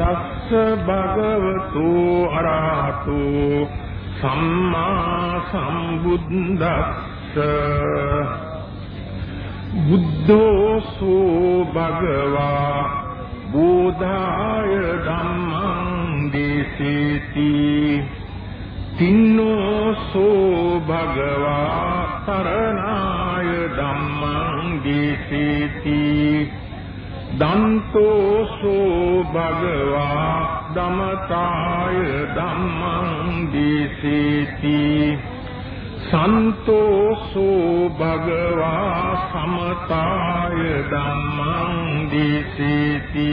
තස්ස භගවතු අරහතු සම්මා සම්බුද්දස්ස. බුද්ධෝසෝ භගවා බෝධාය ධම්මං දේසේති. තින්නෝසෝ භගවා සරණාය ධම්මං දේසේති. දන්තෝසෝ භගවා දමතාය ධම්මං දේසේති. සන්තෝසෝ භගවා සමතාය ධම්මං දේසේති.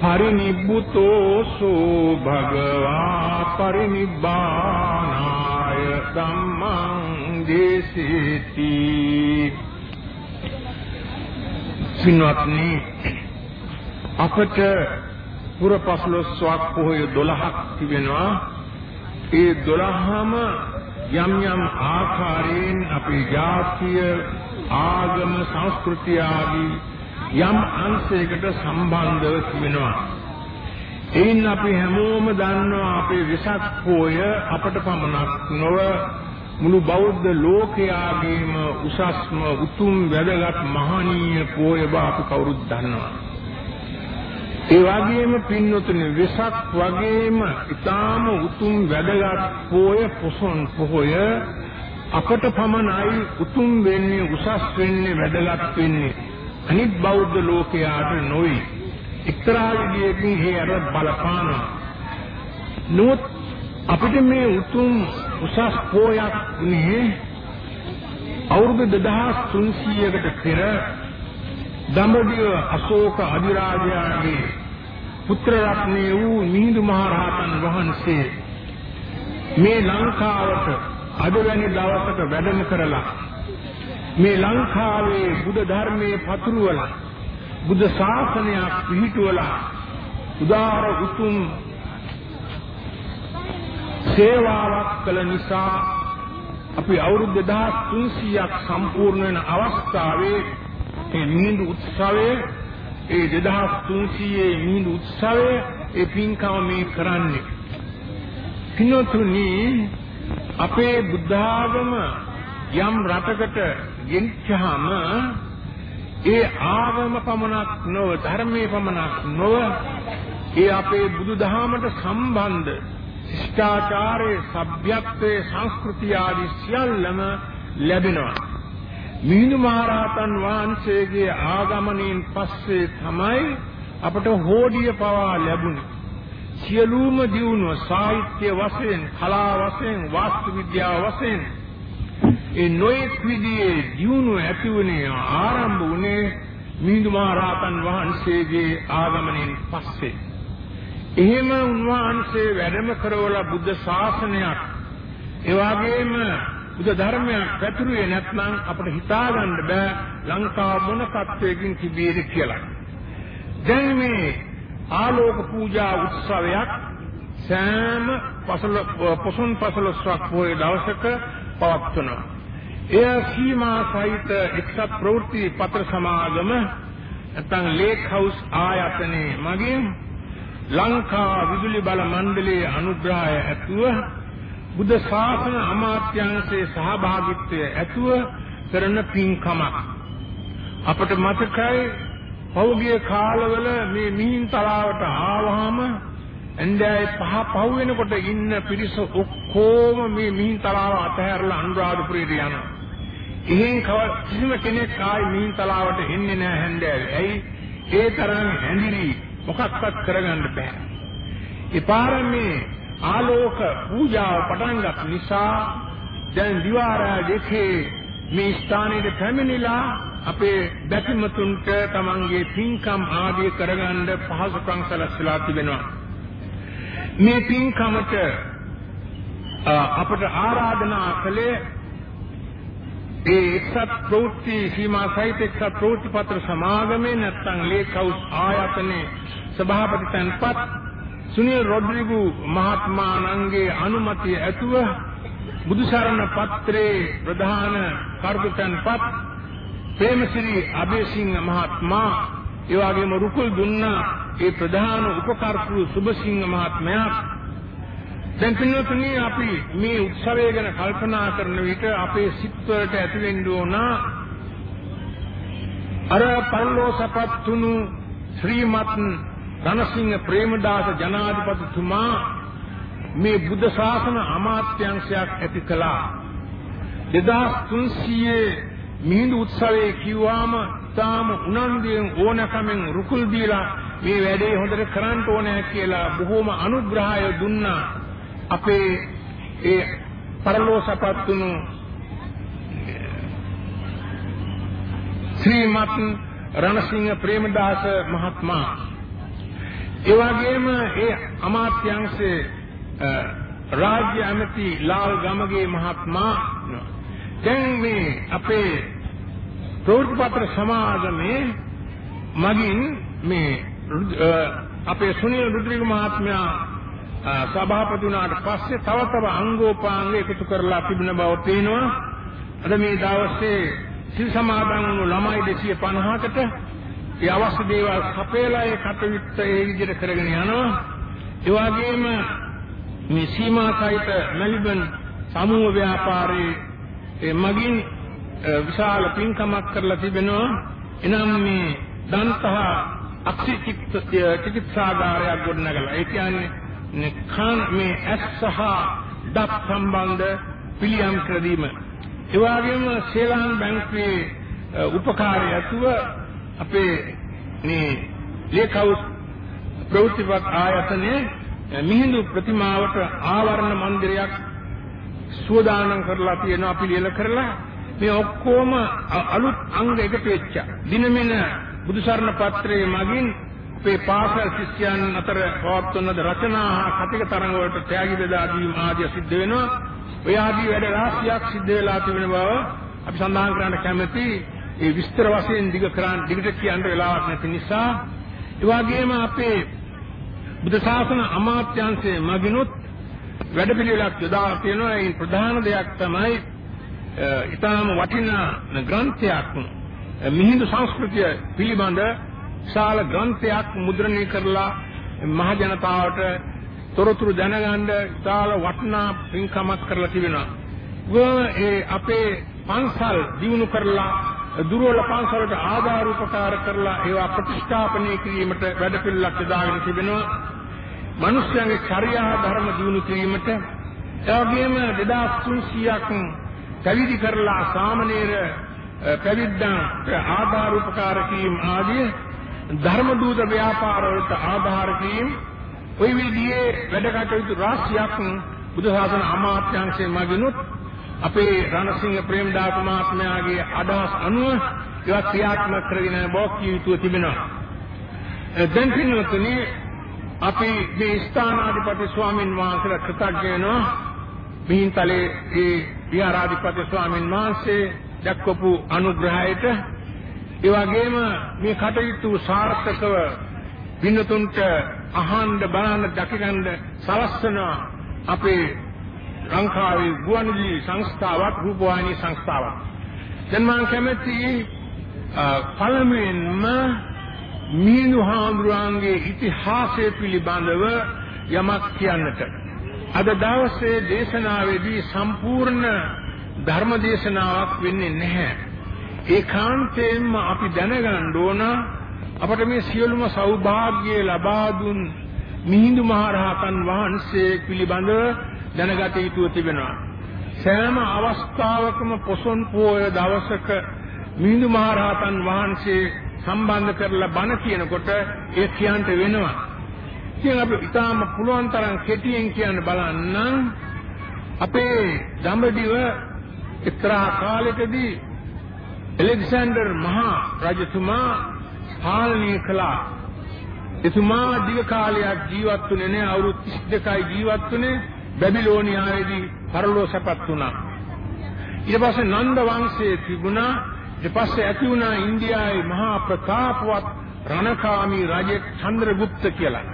පරිනිබ්බුතෝසෝ භගවා පරිනිබ්බානාය ධම්මං දේසේති. පින්වත්නි අපට පුරපස්ලොස්වක් පොහොය 12ක් තිබෙනවා. ඒ 12ම යම් යම් ආකාරයෙන් අපේ ජාතිය ආගම සංස්කෘතිය ආදී යම් අංශයකට සම්බන්ධව තිබෙනවා. එයින් අපි හැමෝම දන්නවා අපේ වෙසක් පොය අපට පමණක් නොව මුළු බෞද්ධ ලෝකයාගේම උසස්ම උතුම් වැදගත් මහනීය පොය බව අපි කවුරුත් දන්නවා. ඒ වගේම පින්නතුනේ වෙසක් වගේම ඊටාම උතුම් වැදගත් පොය පොසොන් පොහොය අපට පමණයි උතුම් වෙන්නේ උසස් වෙන්නේ වැදගත් වෙන්නේ අනිත් බෞද්ධ ලෝකයාට නොවේ. එක්තරා විදියකින් ඒ අර බලපානවා. නමුත් අපිට මේ උතුම් උසස් පෝයක් නේ අවුරුදු 2300කට පෙර දඹදිව අශෝක අධිරාජයාගේ පුත්‍ර රත්නයේ වූ මිහිඳු මහරහතන් වහන්සේ මේ ලංකාවට අද වැනි දවසක වැඩම කරලා මේ ලංකාවේ බුද්ධ ධර්මයේ පතුරවලා බුද්ධ ශාසනයක් පිහිටුවලා උදාර උතුම් සේවාවක් කළ නිසා අපි අවුරුදු 2300ක් සම්පූර්ණ වෙන අවස්ථාවේ ඒ මිහිඳු උත්සවයේ ඒ 2300 මිහිඳු උත්සවයේ ඒ පින්කම මේ කරන්නේ. පින්නතුනි අපේ බුද්ධ ආගම යම් රටකට ගෙනිච්චාම ඒ ආගම පමණක් නොව ධර්මයේ පමණක් නොව ඒ අපේ බුදුදහමට සම්බන්ධ ශිෂ්ටාචාරයේ සભ્યත්වයේ සංස්කෘතිය ආදී සියල්ලම ලැබෙනවා. මිහිඳු මහරහතන් වහන්සේගේ ආගමනයෙන් පස්සේ තමයි අපට හෝඩිය පවා ලැබුණේ. සියලුම දියුණුව සාහිත්‍ය වශයෙන්, කලා වශයෙන්, වාස්තු විද්‍යාව වශයෙන් ඒ නොයෙක් විදිහේ දියුණුව ඇති වුණේ ආරම්භ වුණේ මිහිඳු මහරහතන් වහන්සේගේ ආගමනයෙන් පස්සේ. එහෙම උන්වහන්සේ වැඩම කරවලා බුද්ධ ශාසනයක් ඒ වගේම බුද්ධ ධර්මයක් පැතුරුවේ නැත්නම් අපිට හිතා ගන්න බෑ ලංකාව මොන තත්වයකින් තිබේද කියලා. දැන් මේ ආලෝක පූජා උත්සවයක් සෑම පසල පොසොන් පසලොස්වක් පොය දවසක පවත්වනවා. එය සීමා සහිත එක්සත් ප්‍රවෘත්ති පත්‍ර සමාගම නැත්නම් ලේක් හවුස් ආයතනයේ මගින් ලංකා විදුලි බල මණ්ඩලයේ අනුග්‍රහය ඇතුව බුද්ධ ශාසන අමාත්‍යාංශයේ සහභාගීත්වය ඇතුව කරන පින්කමක් අපට මතකයි පෞගිය කාලවල මේ මිහින් තලාවට ආවහම එන්දෑයි පහ පහ වෙනකොට ඉන්න පිරිස ඔක්කොම මේ මිහින් තලාව අතහැරලා අනුරාධපුරයට යනවා. එහෙන් කිසිම කෙනෙක් ආයි මිහින් තලාවට එන්නේ නැහැ හන්දෑවේ. ඇයි? ඒ තරම් හැඳිරි මොකක්වත් කරගන්න බෑ. ඒ පාරමේ ආලෝක පූජාව පටන් ගත් නිසා දැන් දිවාරා දෙකේ මේ ස්ථානයේ පැමිණිලා අපේ බැතිමතුන්ට තමන්ගේ පින්කම් ආදී කරගන්න පහසුකම් සැලසලා තිබෙනවා. මේ පින්කමට අපට ආරාධනා කළේ ඒ එක්සත් ප්‍රවෘත්ති සීමා සහිත එක්සත් ප්‍රවෘත්ති පත්‍ර සමාගමේ නැත්නම් ලේකවුස් ආයතනයේ සභාපති තන්පත් සුනිල් රොඩ්රිගු මහත්මාණන්ගේ අනුමැතිය ඇතුව බුදුසරණ පත්‍රයේ ප්‍රධාන කර්තෘතන්පත් ප්‍රේමසිරි අබේසිංහ මහත්මයා ඒ වගේම රුකුල් දුන්නා ඒ ප්‍රධාන උපකර්තෘ සුභසිංහ මහත්මයා දැන් පින්නතුනි අපි මේ උත්සවය ගැන කල්පනා කරන විට අපේ සිත්වලට ඇති වෙන්න ඕන අර පරලෝසපත්තුණු ශ්‍රීමත් රණසිංහ ප්‍රේමදාස ජනාධිපතිතුමා මේ බුද්ධ ශාසන අමාත්‍යාංශයක් ඇති කළා. 2300 මිහිඳු උත්සවයේ කිව්වාම තාම උනන්දුවෙන් ඕනකමෙන් රුකුල් දීලා මේ වැඩේ හොඳට කරන්න ඕනේ කියලා බොහෝම අනුග්‍රහය දුන්නා. අපේ ඒ පරලෝසපත්තුණු ශ්‍රීමත් රණසිංහ ප්‍රේමදාස මහත්මයා. ඒ වගේම ඒ අමාත්‍යංශයේ රාජ්‍ය ඇමති ලාල් ගමගේ මහත්මයා. දැන් මේ අපේ ප්‍රවෘත්තිපත්‍ර සමාගමේ මගින් මේ අපේ සුනිල් රුද්‍රිග මහත්මයා සභාපති වුණාට පස්සේ තව තව අංගෝපාංග එකතු කරලා තිබෙන බව පේනවා. අද මේ දවසේ සිල් සමාදන් වුණු ළමයි 250කට ඒ අවශ්‍ය දේවල් සපයලා ඒ කටයුත්ත ඒ විදිහට කරගෙන යනවා. ඒ වගේම මේ සීමා සහිත මෙල්බන් සමූහ ව්‍යාපාරයේ ඒ මගින් විශාල පින්කමක් කරලා තිබෙනවා. එනම් මේ දන්තහ අක්ෂි චිකිත්සාගාරයක් ගොඩනගලා. ඒ කියන්නේ කන් මේ ඇස් සහ දත් සම්බන්ධ පිළියම් කර දීම. ඒ වගේම ශ්‍රී ලංකා බැංකුවේ උපකාරය ඇතුව අපේ මේ ලේකවුස් ප්‍රවෘත්තිපත් ආයතනයේ මිහිඳු ප්‍රතිමාවට ආවරණ මන්දිරයක් සෝදානම් කරලා තියෙනවා පිළියෙල කරලා මේ ඔක්කොම අලුත් අංග එකතු වෙච්ච දිනමින බුදුසරණ පත්‍රයේ මගින් අපේ පාසල් ශිෂ්‍යයන් අතර පවත්වන රචනා හා කතික තරඟ වලට ත්‍යාගී බෙදා දීම ආදිය සිද්ධ වෙනවා. ඔය ආදී වැඩ රාශියක් සිද්ධ වෙලා තිබෙන බව අපි සඳහන් කරන්න කැමැතියි. ඒ විස්තර වශයෙන් දිග කරන් දිගට කියන්න වෙලාවක් නැති නිසා ඒ වගේම අපේ බුද්ධ ශාසන අමාත්‍යාංශයේ මගිනුත් වැඩපිළිවෙලක් යොදා තියෙනවා ඒ ප්‍රධාන දෙයක් තමයි ඊටාම වටිනා ග්‍රන්ථයක් මිහිඳු සංස්කෘතිය පිළිබඳ විශාල ග්‍රන්ථයක් මුද්‍රණය කරලා මහ ජනතාවට තොරතුරු දැනගන්න විශාල වටිනා පින්කමක් කරලා තිබෙනවා. ඒ අපේ පන්සල් දිනු කරලා දුර්වල පන්සලට ආධාර උපකාර කරලා ඒවා ප්‍රතිස්ථාපනය කිරීමට වැඩපිළිවෙලක් යොදාගෙන තිබෙනවා. මිනිස්යන්ගේ චර්යා ධර්ම දිනු කිරීමට එවැගේම 2300ක් පැවිදි කරලා සාමණේර පැවිද්දන්ට ආධාර උපකාර කිරීම ආදී ධර්ම දූත ව්‍යාපාර වලට ආධාර කිරීම ওই විදිහේ වැඩ කටයුතු රාශියක් බුදුසසුන අමාත්‍යාංශයෙන් මගිනුත් අපේ රණසිංහ ප්‍රේමදාස මහත්මයාගේ අදහස් අනුව ඒවා ක්‍රියාත්මක කරගෙන බොක්කිය යුතුව තිබෙනවා. දැන් පින්වත්නි අපි මේ ස්ථානාධිපති ස්වාමින් වහන්සේලා කෘතඥ වෙනවා. මිහින්තලේ ඒ විහාරාධිපති ස්වාමින් වහන්සේ දක්වපු අනුග්‍රහයට ඒ වගේම මේ කටයුතු සාර්ථකව පින්නතුන්ට අහන්න බලන්න දකින්න සලස්වන අපේ ලංකාවේ ගුවන්විදුලි සංස්ථාවක් රූපවාහිනී සංස්ථාවක්. දැන් මම කැමති පළමුවෙන්ම මීනු හාමුදුරන්ගේ ඉතිහාසය පිළිබඳව යමක් කියන්නට. අද දවසේ දේශනාවේදී සම්පූර්ණ ධර්ම දේශනාවක් වෙන්නේ නැහැ. ඒකාන්තයෙන්ම අපි දැනගන්න ඕන අපට මේ සියලුම සෞභාග්‍ය ලබා දුන් මිහිඳු මහරහතන් වහන්සේ පිළිබඳව දැනගත යුතුව තිබෙනවා. සෑම අවස්ථාවකම පොසොන් පෝය දවසක මිහිඳු මහරහතන් වහන්සේ සම්බන්ධ කරලා බණ කියනකොට ඒ කියන්ට වෙනවා. ඉතින් අපි ඊටාම පුළුවන් තරම් කෙටියෙන් කියන්න බලන්න අපේ දඹදිව එක්තරා කාලයකදී ඇලෙක්සැන්ඩර් මහා රජතුමා පාලනය කළා. එතුමා දිග කාලයක් ජීවත් වුණේ නැහැ අවුරුදු 32යි ජීවත් වුණේ බැබිලෝනියාවේදී පරලෝසපත් වුණා. ඊට පස්සේ නන්ද වංශයේ තිබුණා. ඊට පස්සේ ඇති වුණා ඉන්දියාවේ මහා ප්‍රතාපවත් රණකාමී රජෙක් චන්ද්‍රගුප්ත කියලා.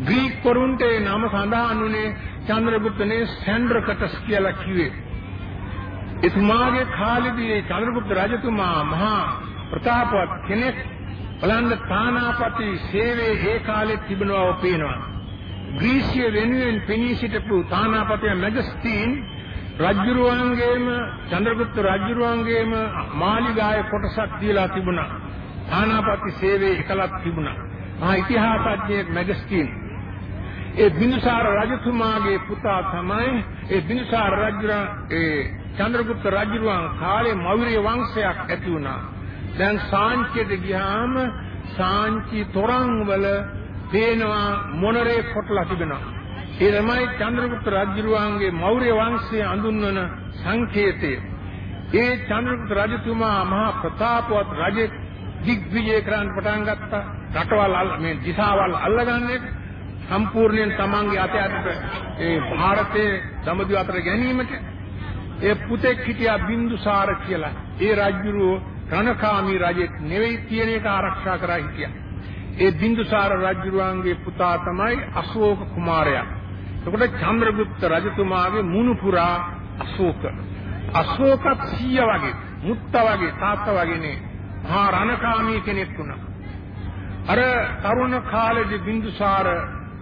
ග්‍රීක වරුන්ට ඒ නම සඳහන් වුණේ චන්ද්‍රගුප්තනේ සැන්ඩ්‍රකටස් කියලා කිව්වේ. එතුමාගේ කාලෙදී චන්ද්‍රගුප්ත රජතුමා මහා ප්‍රතාපවත් කෙනෙක් බලන්න තානාපති සේවයේ ඒ කාලේ තිබෙනවා පේනවා. ග්‍රීසිය වෙනුවෙන් පෙනී සිටපු තානාපති මැජස්ටීන් රජුරුවන්ගේම චන්ද්‍රගුප්ත රජුරුවන්ගේම මාලිගාවේ කොටසක් දීලා තිබුණා. තානාපති සේවයේ එකලක් තිබුණා. මහා ඉතිහාසඥයෙක් මැජස්ටීන් ඒ බින්දුසාර රජතුමාගේ පුතා තමයි ඒ බින්දුසාර රජුරන් ඒ චන්ද්‍රගුપ્ත රජුවන් කාලේ මෞර්ය වංශයක් ඇති වුණා. දැන් සාංචියට ගියාම සාංචි තොරන් වල පේනවා මොනරේ කොටලා තිබෙනවා. ඒ තමයි චන්ද්‍රගුප්ත රජුවන්ගේ මෞර්ය වංශය අඳුන්වන සංකේතය. ඒ චන්ද්‍රගුප්ත රජතුමා මහා ප්‍රතාපවත් රජෙක් දිග්විජය කරන්න පටන් ගත්තා. රටවල් මේ දිසාවල් අල්ලගන්නේ සම්පූර්ණයෙන් තමන්ගේ අතයට ඒ ಭಾರತයේ දමදිව අතර ගැනීමට ඒ පුතෙක් හිටියා බින්දුසාර කියලා. ඒ රජුරෝ රණකාමී රජෙක් නෙවෙයි කියන එක ආරක්ෂා කරා හිටියා. ඒ බින්දුසාර රජුරුවන්ගේ පුතා තමයි අශෝක කුමාරයා. එතකොට චන්ද්‍රගුප්ත රජතුමාගේ මුණුපුරා අශෝක. අශෝකත් සීය වගේ, මුත්ත වගේ, තාත්ත වගේ නේ. මහා රණකාමී කෙනෙක් වුණා. අර තරුණ කාලේදී බින්දුසාර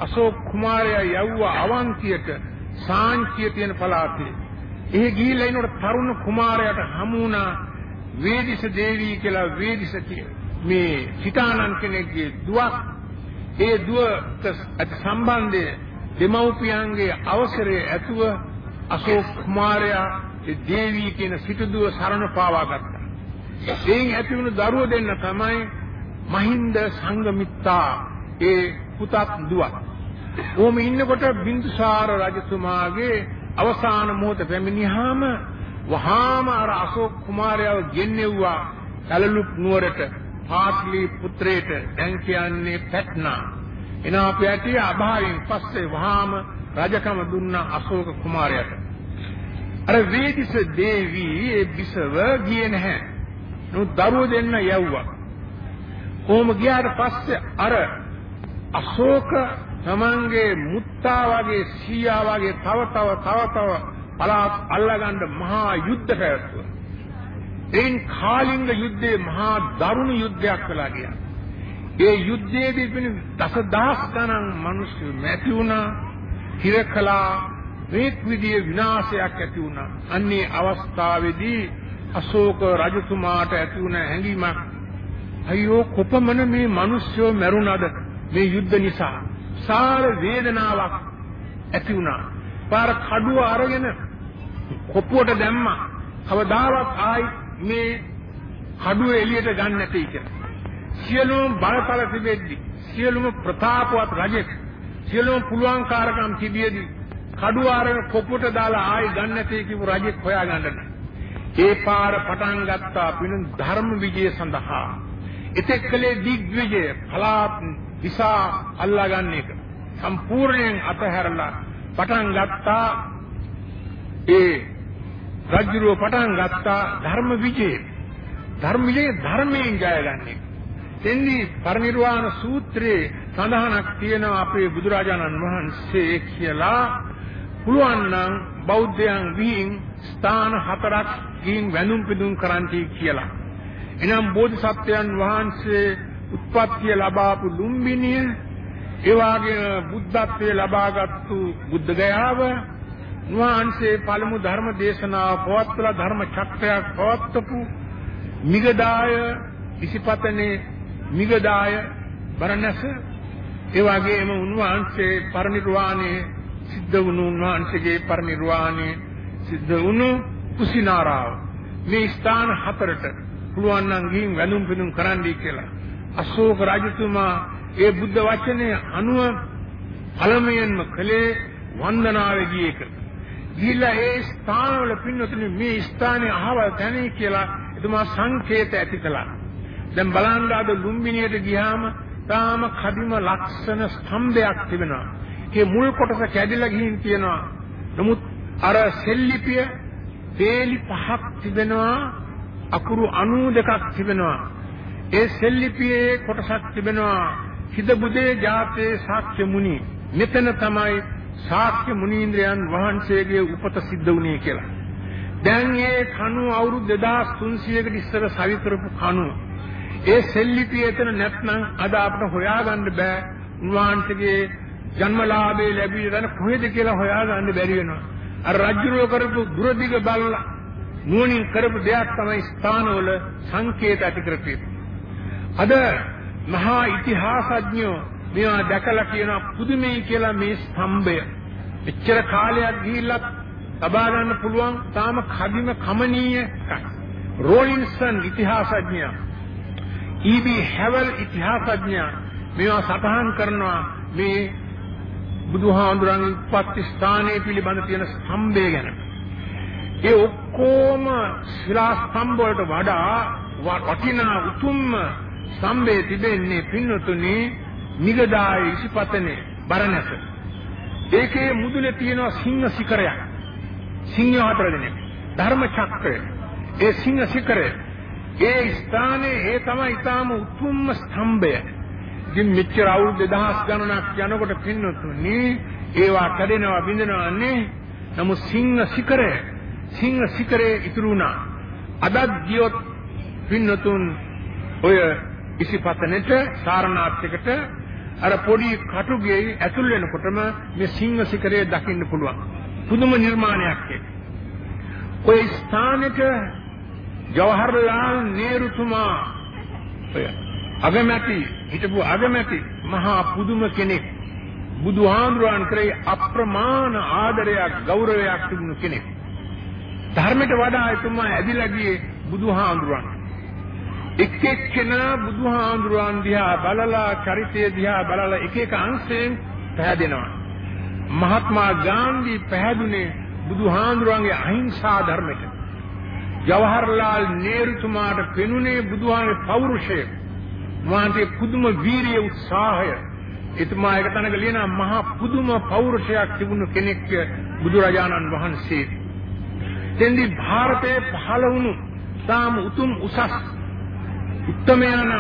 අශෝක කුමාරයා යව්ව අවන්තියට සාංචිය තියෙන පළාතේ. එහි ගිහිල්ලා ඉනකොට තරුණ කුමාරයාට හමු වුණා වේදිස දේවී කියලා වේදිස මේ සිතානන් කෙනෙක්ගේ දුවක්. ඒ දුවට සම්බන්ධය දෙමව්පියන්ගේ අවසරය ඇතුව අශෝක කුමාරයා ඒ දේවී කියන සිටුදුව සරණ පාවා ගත්තා. එයින් ඇති වුණු දරුවෝ දෙන්න තමයි මහින්ද සංගමිත්තා ඒ පුතත් දුවක්. ඕම ඉන්නකොට බින්දුසාර රජතුමාගේ අවසාන මොහොත පැමිණියාම වහාම අර අශෝක කුමාරයාව ගෙන්නෙව්වා කලලුක් නුවරට පාටලි පුත්‍රයට දැන් කියන්නේ පැට්නා. එනා පැටිය අභාවයෙන් පස්සේ වහාම රජකම දුන්න අශෝක කුමාරයාට. අර වේදිස දේවී ඒ බිසව ගියේ නැහැ. නු දරුවෝ දෙන්න යව්වා. කොහොම ගියාට පස්සේ අර අශෝක තමන්ගේ මුත්තා වගේ සීයා වගේ තව තව තව තව පලාත් අල්ලගන්න මහා යුද්ධ පැවැත්වුවා. එයින් කාලිංග යුද්ධේ මහා දරුණු යුද්ධයක් වෙලා ගියා. ඒ යුද්ධයේදී පින දසදහස් ගණන් මිනිස්සු මැති වුණා, හිරකලා මේක් විදියේ විනාශයක් ඇති වුණා. අන්නේ අවස්ථාවේදී අශෝක රජතුමාට ඇති වුණ හැඟීමක් අයියෝ කොපමණ මේ මිනිස්සු මැරුණාද මේ යුද්ධ නිසා සාර වේදනාවක් ඇති වුණා. පාර කඩුව අරගෙන කොපුවට දැම්මා. කවදාවත් ආයි මේ කඩුව එළියට ගන්න නැtei කියලා. සියලුම බලතල තිබෙද්දි සියලුම ප්‍රතාපවත් රජෙක් සියලුම පුළුවන්කාරකම් තිබියදී කඩුව අරගෙන කොපුවට දාලා ආයි ගන්න නැtei කියපු රජෙක් හොයාගන්න ඒ පාර පටන් ගත්තා පිනු ධර්ම විජය සඳහා. එතෙක් කලේ දිග්විජය පලාත් දිසා අල්ලාගන්න එක. සම්පූර්ණයෙන් අතහැරලා පටන් ගත්තා. ඒ රජුරෝ පටන් ගත්තා ධර්ම විජේ ධර්ම විජේ ධර්මයෙන් ජයගන්නේ එන්නේ පරිනිර්වාණ සූත්‍රයේ සඳහනක් තියෙනවා අපේ බුදුරජාණන් වහන්සේ කියලා. පුළුවන් නම් බෞද්ධයන් විහිං ස්ථාන හතරක් ගින් වැඳුම් පිදුම් කරන්ටි කියලා. එනම් බෝධිසත්වයන් වහන්සේ උත්පත්තිය ලබාපු ලුම්බිනිය ඒ වගේම බුද්ධත්වයේ ලබාගත්තු බුද්ධ ගයාව නුවන්සේ පළමු ධර්ම දේශනාව පවත්වලා ධර්ම චක්‍රයක් පවත්වපු මිගදාය ඉසිපතනේ මිගදාය බරණැස ඒ වගේම උන්වහන්සේ පරිනිර්වාණය සිද්ධ වුණු උන්වහන්සේගේ පරිනිර්වාණය සිද්ධ වුණු කුසිනාරාව. මේ ස්ථාන හතරට පුළුවන් නම් ගිහින් වැඳුම් පිදුම් කරන්නයි කියලා. අශෝක රජතුමා ඒ බුද්ධ වචනේ අනුව පළමුවෙන්ම කළේ වන්දනාවේ ගිය එක. ගිහිල්ලා ඒ ස්ථානවල පින්නතුනේ මේ ස්ථානේ අහවල් තැනේ කියලා එතුමා සංකේත ඇති කළා. දැන් බලන්න අද ලුම්බිනියට ගියාම තාම කදිම ලක්ෂණ ස්තම්භයක් තිබෙනවා. ඒ මුල් කොටස කැඩිලා ගිහින් තියෙනවා. නමුත් අර සෙල්ලිපිය පේලි පහක් තිබෙනවා අකුරු 92ක් තිබෙනවා. ඒ සෙල්ලිපියේ කොටසක් තිබෙනවා හිදබුදේ ජාතේ ශාක්‍ය මුනි. මෙතන තමයි ශාක්‍ය මුනීන්ද්‍රයන් වහන්සේගේ උපත සිද්ධ වුණේ කියලා. දැන් මේ කණු අවුරුදු 2300කට ඉස්සර සවි කරපු කණු. ඒ සෙල්ලිපිය එතන නැත්නම් අද අපට හොයාගන්න බෑ. උන්වහන්සේගේ ජන්මලාභේ ලැබී දැන කොහෙද කියලා හොයාගන්න බැරි වෙනවා. අර රජුරෝ කරපු දුරදිග බලලා නුවණින් කරපු දෙයක් තමයි ස්ථානවල සංකේත ඇති කරපේ. අද මහා ඉතිහාසඥයෝ මේවා දැකලා කියන පුදුමයි කියලා මේ ස්තම්භය. එච්චර කාලයක් ගිහිල්ලා ලබා ගන්න පුළුවන් තාම කදිම කමනීය එකක්. රෝලින්සන් ඉතිහාසඥයා ඊබී හැවල් ඉතිහාසඥයා මේවා සටහන් කරනවා මේ බුදුහාඳුරන්ගේ උපත්ති ස්ථානයේ පිළිබඳ තියෙන ස්තම්භය ගැන. ඒ ඔක්කොම ශිලා ස්තම්භ වලට වඩා වටිනා උතුම්ම ස්තම්භයේ තිබෙන්නේ පින්නතුනි නිගදාය ඉසිපතනේ බරණැස. ඒකේ මුදුනේ තියෙනවා සිංහ සිකරයක්. සිංහ හතර දෙනෙක්. ධර්ම චක්‍රය. ඒ සිංහ සිකරය. ඒ ස්ථානයේ ඒ තමයි ඊටාම උතුම්ම ස්තම්භය. ඉතින් මෙච්චර අවුරුදු 2000 ගණනක් යනකොට පින්නතුනි ඒවා කැඩෙනවා බිඳෙනවා නේ. නමුත් සිංහ සිකරය සිංහ සිකරේ ඉතුරු වුණා. අදත් ගියොත් පින්නතුන් ඔය ඉසිපතනෙට සාරනාත් එකට අර පොඩි කටුගේ ඇතුල් වෙනකොටම මේ සිංහ සිකරේ දකින්න පුළුවන්. පුදුම නිර්මාණයක් ඒක. ඔය ස්ථානෙට ජවහර්ලාල් නේරුතුමා ඔය අගමැති හිටපු අගමැති මහා පුදුම කෙනෙක් බුදුහාමුදුරන් කරේ අප්‍රමාණ ආදරයක් ගෞරවයක් තිබුණු කෙනෙක්. ධර්මයට වඩා එතුමා ඇදිලා ගියේ බුදුහාමුදුරන්. එක් එක්කෙනා බුදුහාඳුරන් දිහා බලලා චරිතය දිහා බලලා එක එක අංශයෙන් පැහැදෙනවා. මහත්මා ගාන්ධි පැහැදුනේ බුදුහාඳුරන්ගේ අහිංසා ධර්මයට. ජවහර්ලාල් නේරුතුමාට පෙනුනේ බුදුහාමේ පෞරුෂය. මාන්තේ පුදුම වීරිය උත්සාහය. එතුමා එක තැනක ලියනා මහා පුදුම පෞරුෂයක් තිබුණු කෙනෙක් බුදුරජාණන් වහන්සේ. දෙන්නේ ಭಾರತයේ පහළ වුණු සාම උතුම් උසස් උත්තමයන්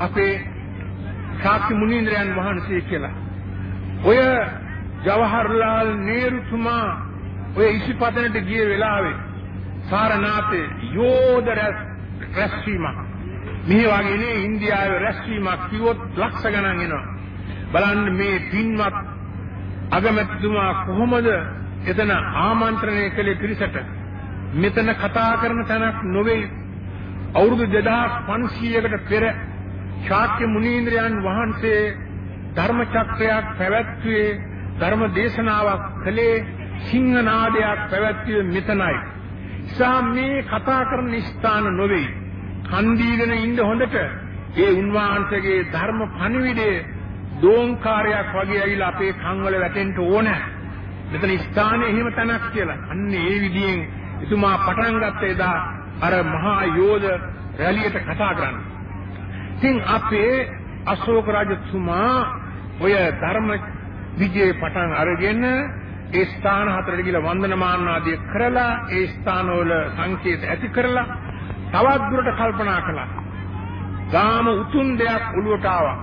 අපේ ශාක්‍ය මුනීන්ද්‍රයන් වහන්සේ කියලා. ඔය ජවහර්ලාල් නේරුතුමා ඔය ඉසිපතනට ගිය වෙලාවේ සාරනාථේ යෝධ රැස්වීමක් මේ වගේ නේ ඉන්දියාවේ රැස්වීමක් කිව්වොත් ලක්ෂ ගණන් එනවා. බලන්න මේ පින්වත් අගමැතිතුමා කොහොමද එතන ආමන්ත්‍රණය කළේ පිරිසට මෙතන කතා කරන තැනක් නොවේ අවුරුදු 2500කට පෙර ශාක්‍ය මුනීන්ද්‍රයන් වහන්සේ ධර්ම චක්‍රයක් පැවැත්වුවේ ධර්ම දේශනාවක් කළේ සිංහනාදයක් පැවැත්වුවේ මෙතනයි. සා මේ කතා කරන ස්ථාන නොවේ. කන් දීගෙන ඉන්න හොඳට ඒ උන්වහන්සේගේ ධර්ම පණිවිඩය දෝංකාරයක් වගේ ඇවිල්ලා අපේ කන් වල වැටෙන්න ඕන. මෙතන ස්ථානේ එහෙම තැනක් කියලා. අන්න ඒ විදිහෙන් එතුමා පටන් ගත්ත එදා අර මහා යෝධ රැළියට කතා කරන්නේ. ඉතින් අපේ අශෝක රජතුමා ඔය ධර්ම විජේ පටන් අරගෙන ඒ ස්ථාන හතරට ගිහලා වන්දනමාන ආදී කරලා ඒ ස්ථානවල සංකේත ඇති කරලා තවත් දුරට කල්පනා කළා. ගාම උතුම් දෙයක් ඔළුවට ආවා.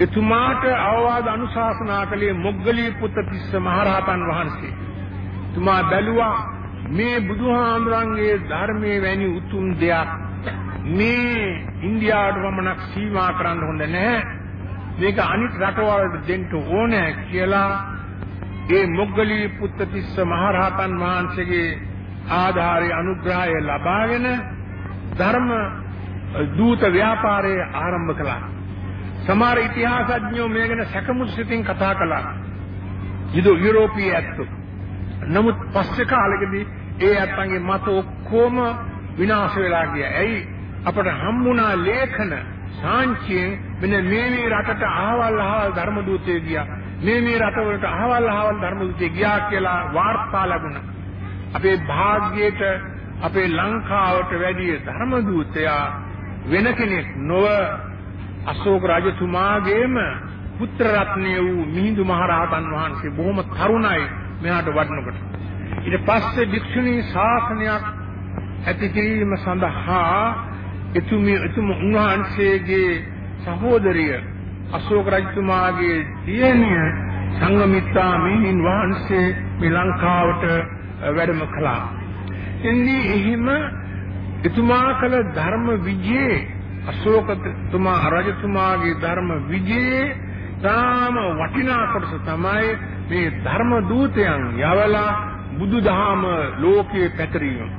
එතුමාට අවවාද අනුශාසනා කළේ මොග්ගලී පුත්ත තිස්ස මහරහතන් වහන්සේ. එතුමා බැලුවා මේ බුදුහාමුදුරන්ගේ ධර්මයේ වැනි උතුම් දෙයක් මේ ඉන්දියාවට වමනක් සීමා කරන්න හොඳ නැහැ. මේක අනිත් රටවල්ට දෙන්න ඕනේ කියලා ඒ මොග්ගලී පුත්තතිස්ස මහරහතන් වහන්සේගේ ආධාරය අනුග්‍රහය ලබාගෙන ධර්ම දූත ව්‍යාපාරය ආරම්භ කළා. සමහර ඉතිහාසඥයෝ මේ ගැන සැකමුත් සිතින් කතා කළා. යුරෝපීය ඇත්තෝ. නමුත් පස්සේ කාලෙකදී ඒ අත්තන්ගේ මත ඔක්කොම විනාශ වෙලා ගියා. ඇයි අපට හම්බුණා ලේඛන සාංචියෙන් මෙන්න මේ මේ රටට අහවල් අහවල් ධර්ම දූතයෝ ගියා. මේ මේ රටවලට අහවල් අහවල් ධර්ම දූතයෝ ගියා කියලා වාර්තා ලැබුණා. අපේ භාග්‍යයට අපේ ලංකාවට වැඩි ධර්ම දූතයා වෙන කෙනෙක් නොව අශෝක රජතුමාගේම පුත්‍ර රත්නය වූ මිහිඳු මහරහතන් වහන්සේ බොහොම තරුණයි මෙහාට වඩනකොට. ඊට පස්සේ භික්ෂුණී ශාසනයක් ඇති කිරීම සඳහා එතුමිය එතුම උන්වහන්සේගේ සහෝදරිය අශෝක රජතුමාගේ දියණිය සංගමිත්තා මෙහින් වහන්සේ මේ ලංකාවට වැඩම කළා. එන්නේ එහිම එතුමා කළ ධර්ම විජේ අශෝකතුමා රජතුමාගේ ධර්ම විජේ තාම වටිනා කොටස තමයි මේ ධර්ම දූතයන් යවලා බුදුදහම ලෝකයේ පැතිරීම.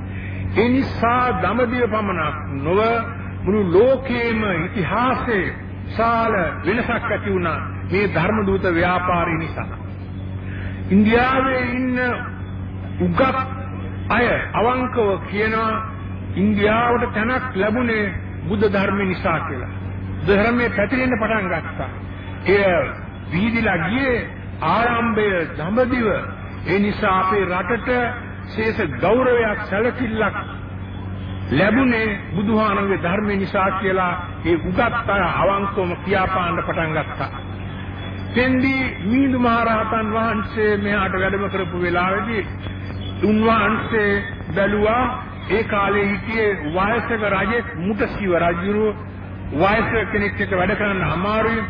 ඒ නිසා දඹදිව පමණක් නොව මුළු ලෝකයේම ඉතිහාසයේ සාල වෙනසක් ඇති වුණා මේ ධර්ම දූත ව්‍යාපාරය නිසා. ඉන්දියාවේ ඉන්න උගත් අය අවංකව කියනවා ඉන්දියාවට තැනක් ලැබුණේ බුද්ධ ධර්ම නිසා කියලා. ධර්මයේ පැතිරෙන්න පටන් ගත්තා. එය වීදිලා ගියේ ආරම්භය දඹදිව ඒ නිසා අපේ රටට ශේෂ ගෞරවයක් සැලකිල්ලක් ලැබුණේ බුදුහාමගේ ධර්මය නිසා කියලා ඒ උගත් අය අවංකවම කියාපාන්න පටන් ගත්තා. දෙන්දී මීදු මහරහතන් වහන්සේ මෙහාට වැඩම කරපු වෙලාවේදී උන්වහන්සේ බැලුවා ඒ කාලේ හිටියේ වයසක රජෙක් මුටසිව රජුරු වයසක කෙනෙක් එක්ක වැඩ කරන්න අමාරුයි.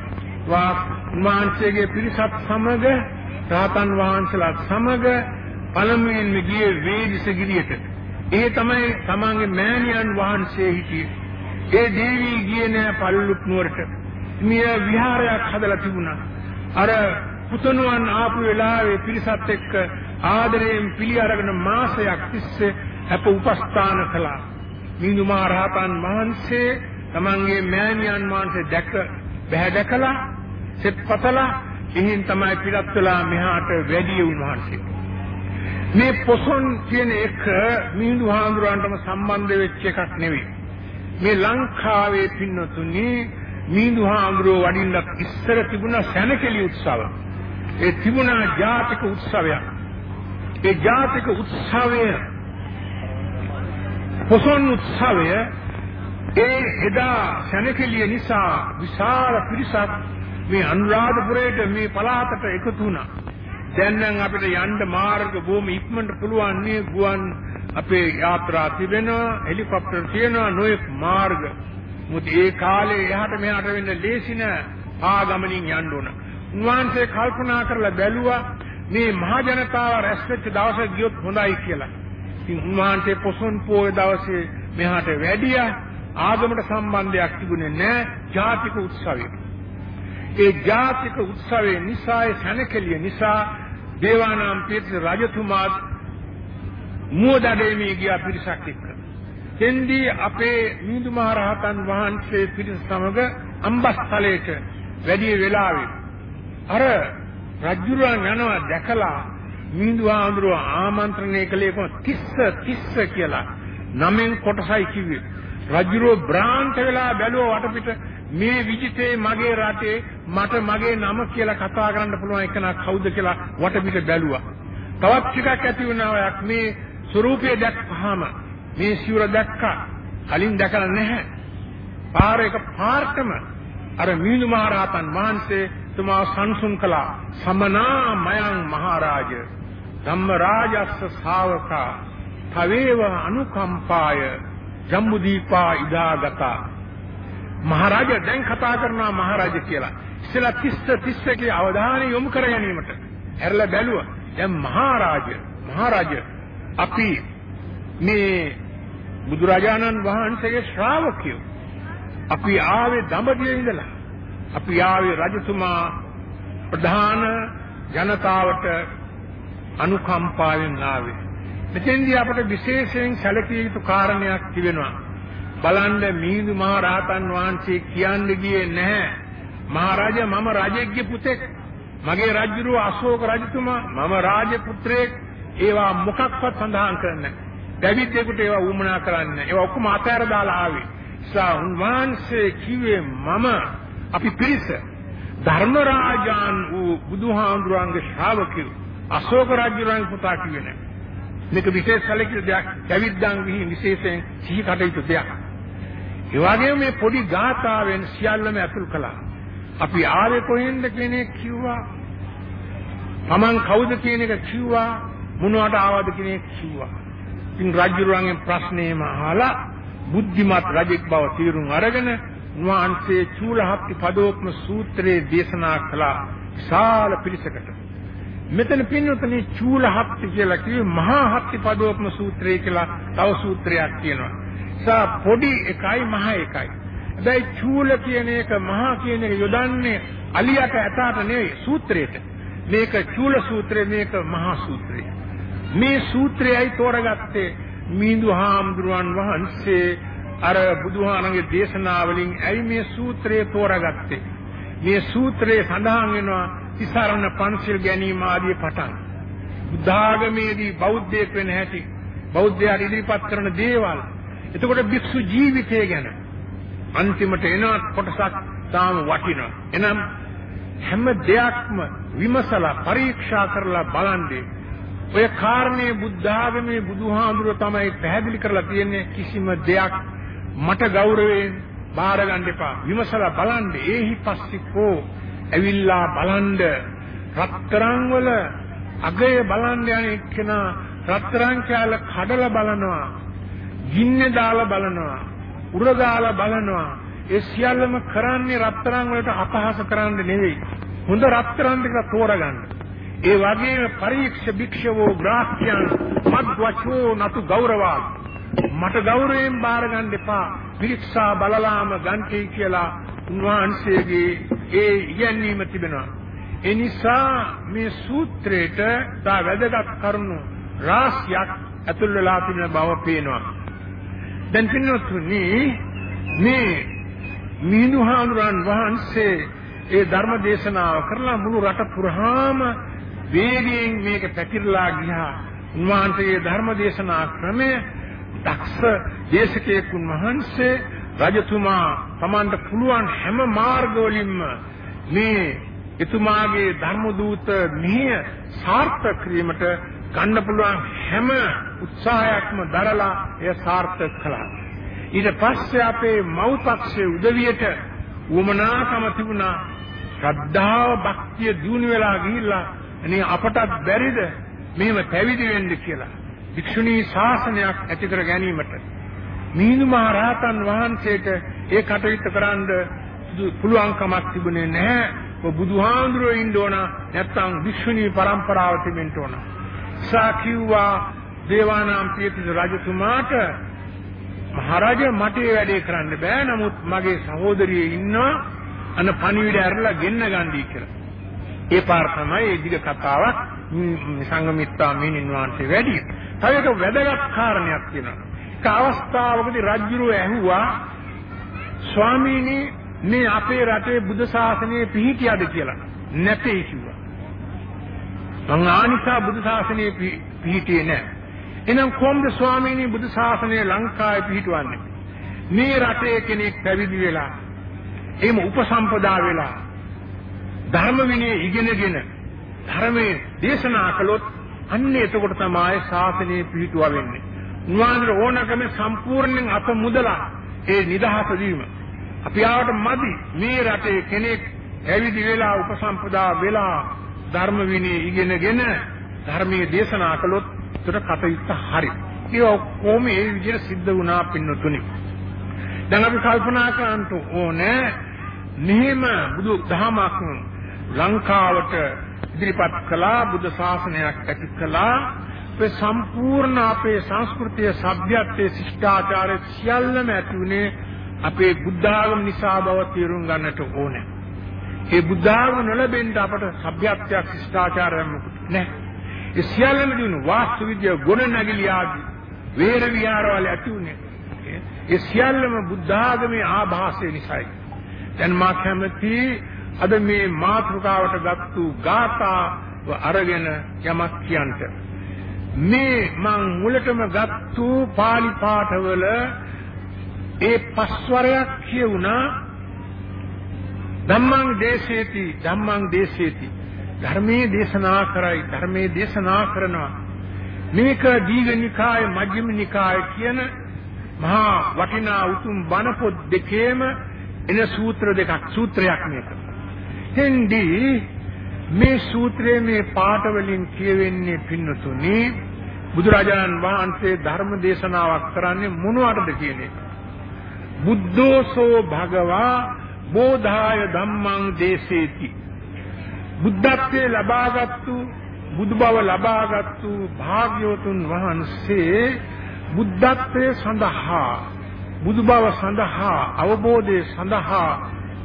උන්වහන්සේගේ පිරිසත් සමග රහතන් වහන්සේලා සමග පළමුවෙන්ම ගියේ වේදිසගිරියට. ඒ තමයි තමන්ගේ මෑණියන් වහන්සේ හිටියේ. ඒ දේවී ගියේ නෑ පල්ලුත් නුවරට. මිය විහාරයක් හදලා තිබුණා. අර පුතණුවන් ආපු වෙලාවේ පිරිසත් එක්ක ආදරයෙන් පිළි අරගෙන මාසයක් තිස්සේ අප උපස්ථාන කළා. මිඳු මහ රහතන් වහන්සේ තමන්ගේ මෑණියන් වහන්සේ දැක බහැ දැකලා සෙත්පතලා එහින් තමයි පිටත් වෙලා මෙහාට වැඩි උන්වහන්සේ. මේ පොසොන් කියන එක මිහිඳු හාමුදුරන්ටම සම්බන්ධ වෙච්ච එකක් නෙවෙයි. මේ ලංකාවේ පින්නතුනි මිහිඳු හාමුදුරුව වඩින්නත් ඉස්සර තිබුණ සැනකෙලි උත්සව. ඒ තිබුණා ජාතික උත්සවයක්. ඒ ජාතික උත්සවය පොසොන් උත්සවය ඒ එදා සැනකෙලිය නිසා විශාල පිරිසක් මේ අනුරාධපුරයට මේ පළාතට එකතු වුණා. දැන් නම් අපිට යන්න මාර්ග බොහොම ඉක්මනට පුළුවන් නේ ගුවන් අපේ යාත්‍රා තිබෙනවා හෙලිකොප්ටර් තියෙනවා නොයෙක් මාර්ග. මුත් ඒ කාලේ එහාට මෙහාට වෙන්න ලේසි නෑ ආගමනින් යන්න ඕන. උන්වහන්සේ කල්පනා කරලා බැලුවා මේ මහ ජනතාව රැස් වෙච්ච දවසක ගියොත් හොඳයි කියලා. ඉතින් උන්වහන්සේ පොසොන් පෝය දවසේ මෙහාට වැඩියා ආගමට සම්බන්ධයක් තිබුණේ නැහැ ජාතික උත්සවයකට. ඒ ජාතික උත්සවයේ නිසා ඒ සැනකෙළිය නිසා දේවානම් පීර්ති රජතුමාත් මුවදඩේමේ ගියා පිරිසක් එක්ක. එෙන්දී අපේ මිහිඳු මහ රහතන් වහන්සේ පිරිස සමග අම්බස්තලයට වැඩි වෙලාවේ අර රජුරන් යනවා දැකලා මිහිඳු ආඳුරව ආමන්ත්‍රණය කළේ කොහොම තිස්ස තිස්ස කියලා නමෙන් කොටසයි කිව්වේ. රජුරෝ බ්‍රාන්ත වෙලා බැලුවා වටපිට මේ විජිතේ මගේ රටේ මට මගේ නම කියලා කතා කරන්න පුළුවන් එකනා කවුද කියලා වටපිට බැලුවා. තවත් ටිකක් ඇති වුණාවක් මේ ස්වරූපය දැක්කහම මේ සිවුර දැක්කා. කලින් දැකලා නැහැ. පාර එක පාර්ටම අර මීනු මහරහතන් වහන්සේ තුමා සංසුන් කළා. සමනා මයං මහරජ ධම්ම රාජස්ස ශාවකා තවේව අනුකම්පාය ජම්බුදීපා ඉදාගතා මහරජා දැන් කතා කරනවා මහරජා කියලා. ඉස්සලා 30 30 කී අවධානය යොමු කර ගැනීමට. හැරලා බැලුවා. දැන් මහරජා මහරජා අපි මේ බුදුරජාණන් වහන්සේගේ ශ්‍රාවකයෝ. අපි ආවේ දඹදිවේ ඉඳලා. අපි ආවේ රජතුමා ප්‍රධාන ජනතාවට අනුකම්පාවෙන් ආවේ. මෙතෙන්දී අපට විශේෂයෙන් සැලකිය යුතු කාරණයක් තිබෙනවා. බලන්න මිහිඳු මහ රහතන් වහන්සේ කියන්නේ ගියේ නැහැ. මහරජා මම රජෙක්ගේ පුතෙක්. මගේ රජුරුව අශෝක රජතුමා මම රාජ පුත්‍රයෙක්. ඒවා මොකක්වත් සඳහන් කරන්නේ නැහැ. දැවිද්දෙකුට ඒවා වුමනා කරන්නේ. ඒවා ඔක්කොම අතහැර දාලා ආවේ. සා උන්වහන්සේ කිව්වේ මම අපි පිරිස ධර්ම රාජාන් වූ බුදුහාමුදුරන්ගේ ශ්‍රාවකයෝ අශෝක රජුරන්ගේ පුතා කිව්වේ නැහැ. මේක විශේෂ සැලකිලි දෙයක්. පැවිද්දන් විහි විශේෂයෙන් සිහි කටයුතු දෙයක්. ඒ වගේම මේ පොඩි ගාථාවෙන් සියල්ලම අතුල් කළා. අපි ආවේ කොහෙන්ද කියන එක කිව්වා. Taman කවුද කියන එක කිව්වා. මොනවට ආවද කියන එක කිව්වා. ඉතින් රජුරුවන්ගෙන් ප්‍රශ්නේම අහලා බුද්ධිමත් රජෙක් බව තීරුම් අරගෙන උන්වහන්සේ චූලහත්ති පදෝපම සූත්‍රයේ දේශනා කළා විශාල පිරිසකට. මෙතන පින්නතනේ චූලහත්ති කියලා කිව්වේ මහා හත්ති පදෝපම සූත්‍රය කියලා තව සූත්‍රයක් තියෙනවා. සා පොඩි එකයි මහ එකයි. හැබැයි චූල කියන එක මහා කියන එක යොදන්නේ අලියට ඇතාට නෙවෙයි සූත්‍රයට. මේක චූල සූත්‍රය මේක මහා සූත්‍රය. මේ සූත්‍රයයි තෝරගත්තේ මිහිඳු හාමුදුරුවන් වහන්සේ අර බුදුහාමගේ දේශනාවලින් ඇයි මේ සූත්‍රය තෝරාගත්තේ? මේ සූත්‍රයේ සඳහන් වෙනවා තිසරණ පන්සිල් ගැනීම ආදී පටන්. බුද්ධාගමේදී බෞද්ධයෙක් වෙන හැටි, බෞද්ධයාට ඉදිරිපත් කරන දේවල්. එතකොට භික්ෂු ජීවිතය ගැන අන්තිමට එන කොටසක් තාම වටිනවා. එනම් හැම දෙයක්ම විමසලා පරීක්ෂා කරලා බලන්නේ ඔය කාරණේ බුද්ධ ආගමේ බුදුහාඳුර තමයි පැහැදිලි කරලා තියෙන්නේ කිසිම දෙයක් මට ගෞරවයෙන් බාර ගන්න එපා විමසලා බලන්න ඒහි පස්සිකෝ ඇවිල්ලා බලන්න රත්තරන් වල අගය බලන්න යන එක්කෙනා රත්තරන් කෑල්ල කඩලා බලනවා ගින්නේ දාලා බලනවා උර දාලා බලනවා. ඒ සියල්ලම කරන්නේ රත්තරන් වලට අපහාස කරන්න නෙවෙයි. හොඳ රත්තරන් ටික තෝරගන්න. ඒ වගේම පරීක්ෂ භික්ෂවෝ ග්‍රාහ්‍යයන් මත් වචෝ නතු ගෞරවා මට ගෞරවයෙන් බාර ගන්න එපා. පිරික්සා බලලාම ගන්ටි කියලා උන්වහන්සේගේ ඒ ඉගැන්වීම තිබෙනවා ඒ නිසා මේ සූත්‍රයට තා වැදගත් කරුණු රාශියක් ඇතුල් වෙලා තිබෙන බව පේනවා දැන් පින්නතුනි මේ මිනුහාඳුරන් වහන්සේ ඒ ධර්ම දේශනාව කරලා මුළු රට පුරාම වේගයෙන් මේක පැතිරලා ගියා. උන්වහන්සේගේ ධර්ම දේශනා ක්‍රමය දක්ෂ දේශකයෙකුන් වහන්සේ රජතුමා තමන්ට පුළුවන් හැම මාර්ගවලින්ම මේ එතුමාගේ ධර්ම දූත මෙහෙය සාර්ථක කිරීමට ගන්න පුළුවන් හැම උත්සාහයක්ම දරලා එය සාර්ථක කළා. ඊට පස්සේ අපේ මව්පක්ෂයේ උදවියට උවමනාකම තිබුණා ශ්‍රද්ධාව භක්තිය දිනු වෙලා ගිහිල්ලා අනේ අපටත් බැරිද මෙහෙම පැවිදි වෙන්න කියලා. භික්ෂුණී ශාසනයක් ඇති කර ගැනීමට මිහිඳු මහ රහතන් වහන්සේට ඒ කටයුත්ත කරන්න පුළුවන්කමක් තිබුණේ නැහැ. ඔබ බුදුහාඳුරෝ ඉන්න ඕන නැත්නම් භික්ෂුණී පරම්පරාව තිබෙන්න ඕන. සාකිව්වා දේවානාම් පියතිස රජතුමාට මහරජා මට ඒ වැඩේ කරන්න බෑ නමුත් මගේ සහෝදරිය ඉන්නවා අන පණිවිඩ ඇරලා ගෙන්න ගන්නයි කියලා. ඒ පාර තමයි ඒ දිග කතාවක් සංගමිත්තා මීනින් වහන්සේ වැඩි. තව එක වැදගත් කාරණයක් තියෙනවා. එක අවස්ථාවකදී රජුරෝ ඇහුවා ස්වාමීනි මේ අපේ රටේ බුද්ධ ශාසනය පිහිටියද කියලා. නැtei කිව්වා. මං ආනිසා බුද්ධ ශාසනය පිහිටියේ නැහැ. එහෙනම් කොහොමද ස්වාමීනි බුද්ධ ශාසනය ලංකාවේ පිහිටවන්නේ? මේ රටේ කෙනෙක් පැවිදි වෙලා එහෙම උපසම්පදා වෙලා ධර්ම විනය ඉගෙනගෙන ධර්මයේ දේශනා කළොත් අන්න එතකොට තමයි ශාසනය පිහිටුවා වෙන්නේ. උන්වහන්සේ ඕනකම සම්පූර්ණයෙන් අප මුදලා ඒ නිදහස දීම. අපි ආවට මදි මේ රටේ කෙනෙක් ඇවිදි වෙලා උපසම්පදා වෙලා ධර්ම විනය ඉගෙනගෙන ධර්මයේ දේශනා කළොත් ඒතර කටයුත්ත හරි. ඒක කොහොම ඒ විදිහට සිද්ධ වුණා පින්නතුනි. දැන් අපි කල්පනා කරන්න ඕනේ මෙහෙම බුදු දහමක් ලංකාවට ඉදිරිපත් කළා බුද්ධ ශාසනයක් ඇති කළා අපේ සම්පූර්ණ අපේ සංස්කෘතිය, සભ્યත්වයේ ශිෂ්ටාචාරය සියල්ලම ඇතිුනේ අපේ බුද්ධාගම නිසා බව තේරුම් ගන්නට ඕනේ. ඒ බුද්ධාගම නොලැබෙන්න අපට සભ્યත්වයක් ශිෂ්ටාචාරයක් මොකුත් නැහැ. ඒ සියල්ලම දිනු වාස්තු විද්‍යාව ගුණ නැගිලි ආදී වේර විහාරවල ඇතිුනේ. ඒ සියල්ලම බුද්ධාගමේ ආభాසය නිසායි. දැන් මා කැමති අද මේ මාතෘකාවට ගත්තු ගාථා අරගෙන යමක් කියන්ට මේ මං මුලටම ගත්තු pāli පාඨවල ඒ පස්වරයක් කියුණා. ධම්මං දේශේති ධම්මං දේශේති ධර්මයේ දේශනා කරයි ධර්මයේ දේශනා කරනවා. මේක දීඝනිකාය මජ්ක්‍ධිම නිකාය කියන මහා වටිනා උතුම් බණ පොත් දෙකේම එන සූත්‍ර දෙකක් සූත්‍රයක් මේක. එතෙන්දී මේ සූත්‍රයේ මේ පාඨ වලින් කියවෙන්නේ පින්නතුනි බුදුරජාණන් වහන්සේ ධර්ම දේශනාවක් කරන්නේ මොනවටද කියන එක. බුද්ධෝසෝ භගවා බෝධාය ධම්මං දේශේති. බුද්ධත්වයේ ලබාගත්තු බුදු බව ලබාගත්තු භාග්‍යවතුන් වහන්සේ බුද්ධත්වයේ සඳහා බුදු බව සඳහා අවබෝධය සඳහා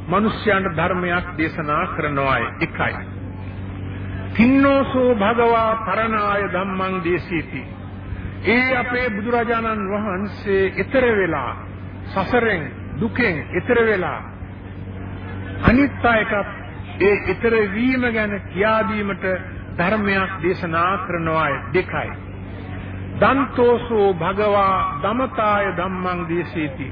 මිනිස්යන්ට ධර්මයක් දේශනා කරනවායි එකයි. තින්නෝසෝ භගවා තරණාය ධම්මං දේශීති. ඒ අපේ බුදුරජාණන් වහන්සේ ඊතර වෙලා සසරෙන් දුකෙන් ඊතර වෙලා අනිත් අයට ඒ ඊතර වීම ගැන කියා දීමට ධර්මයක් දේශනා කරනවායි දෙකයි. දන්තෝසෝ භගවා දමතාය ධම්මං දේශේති.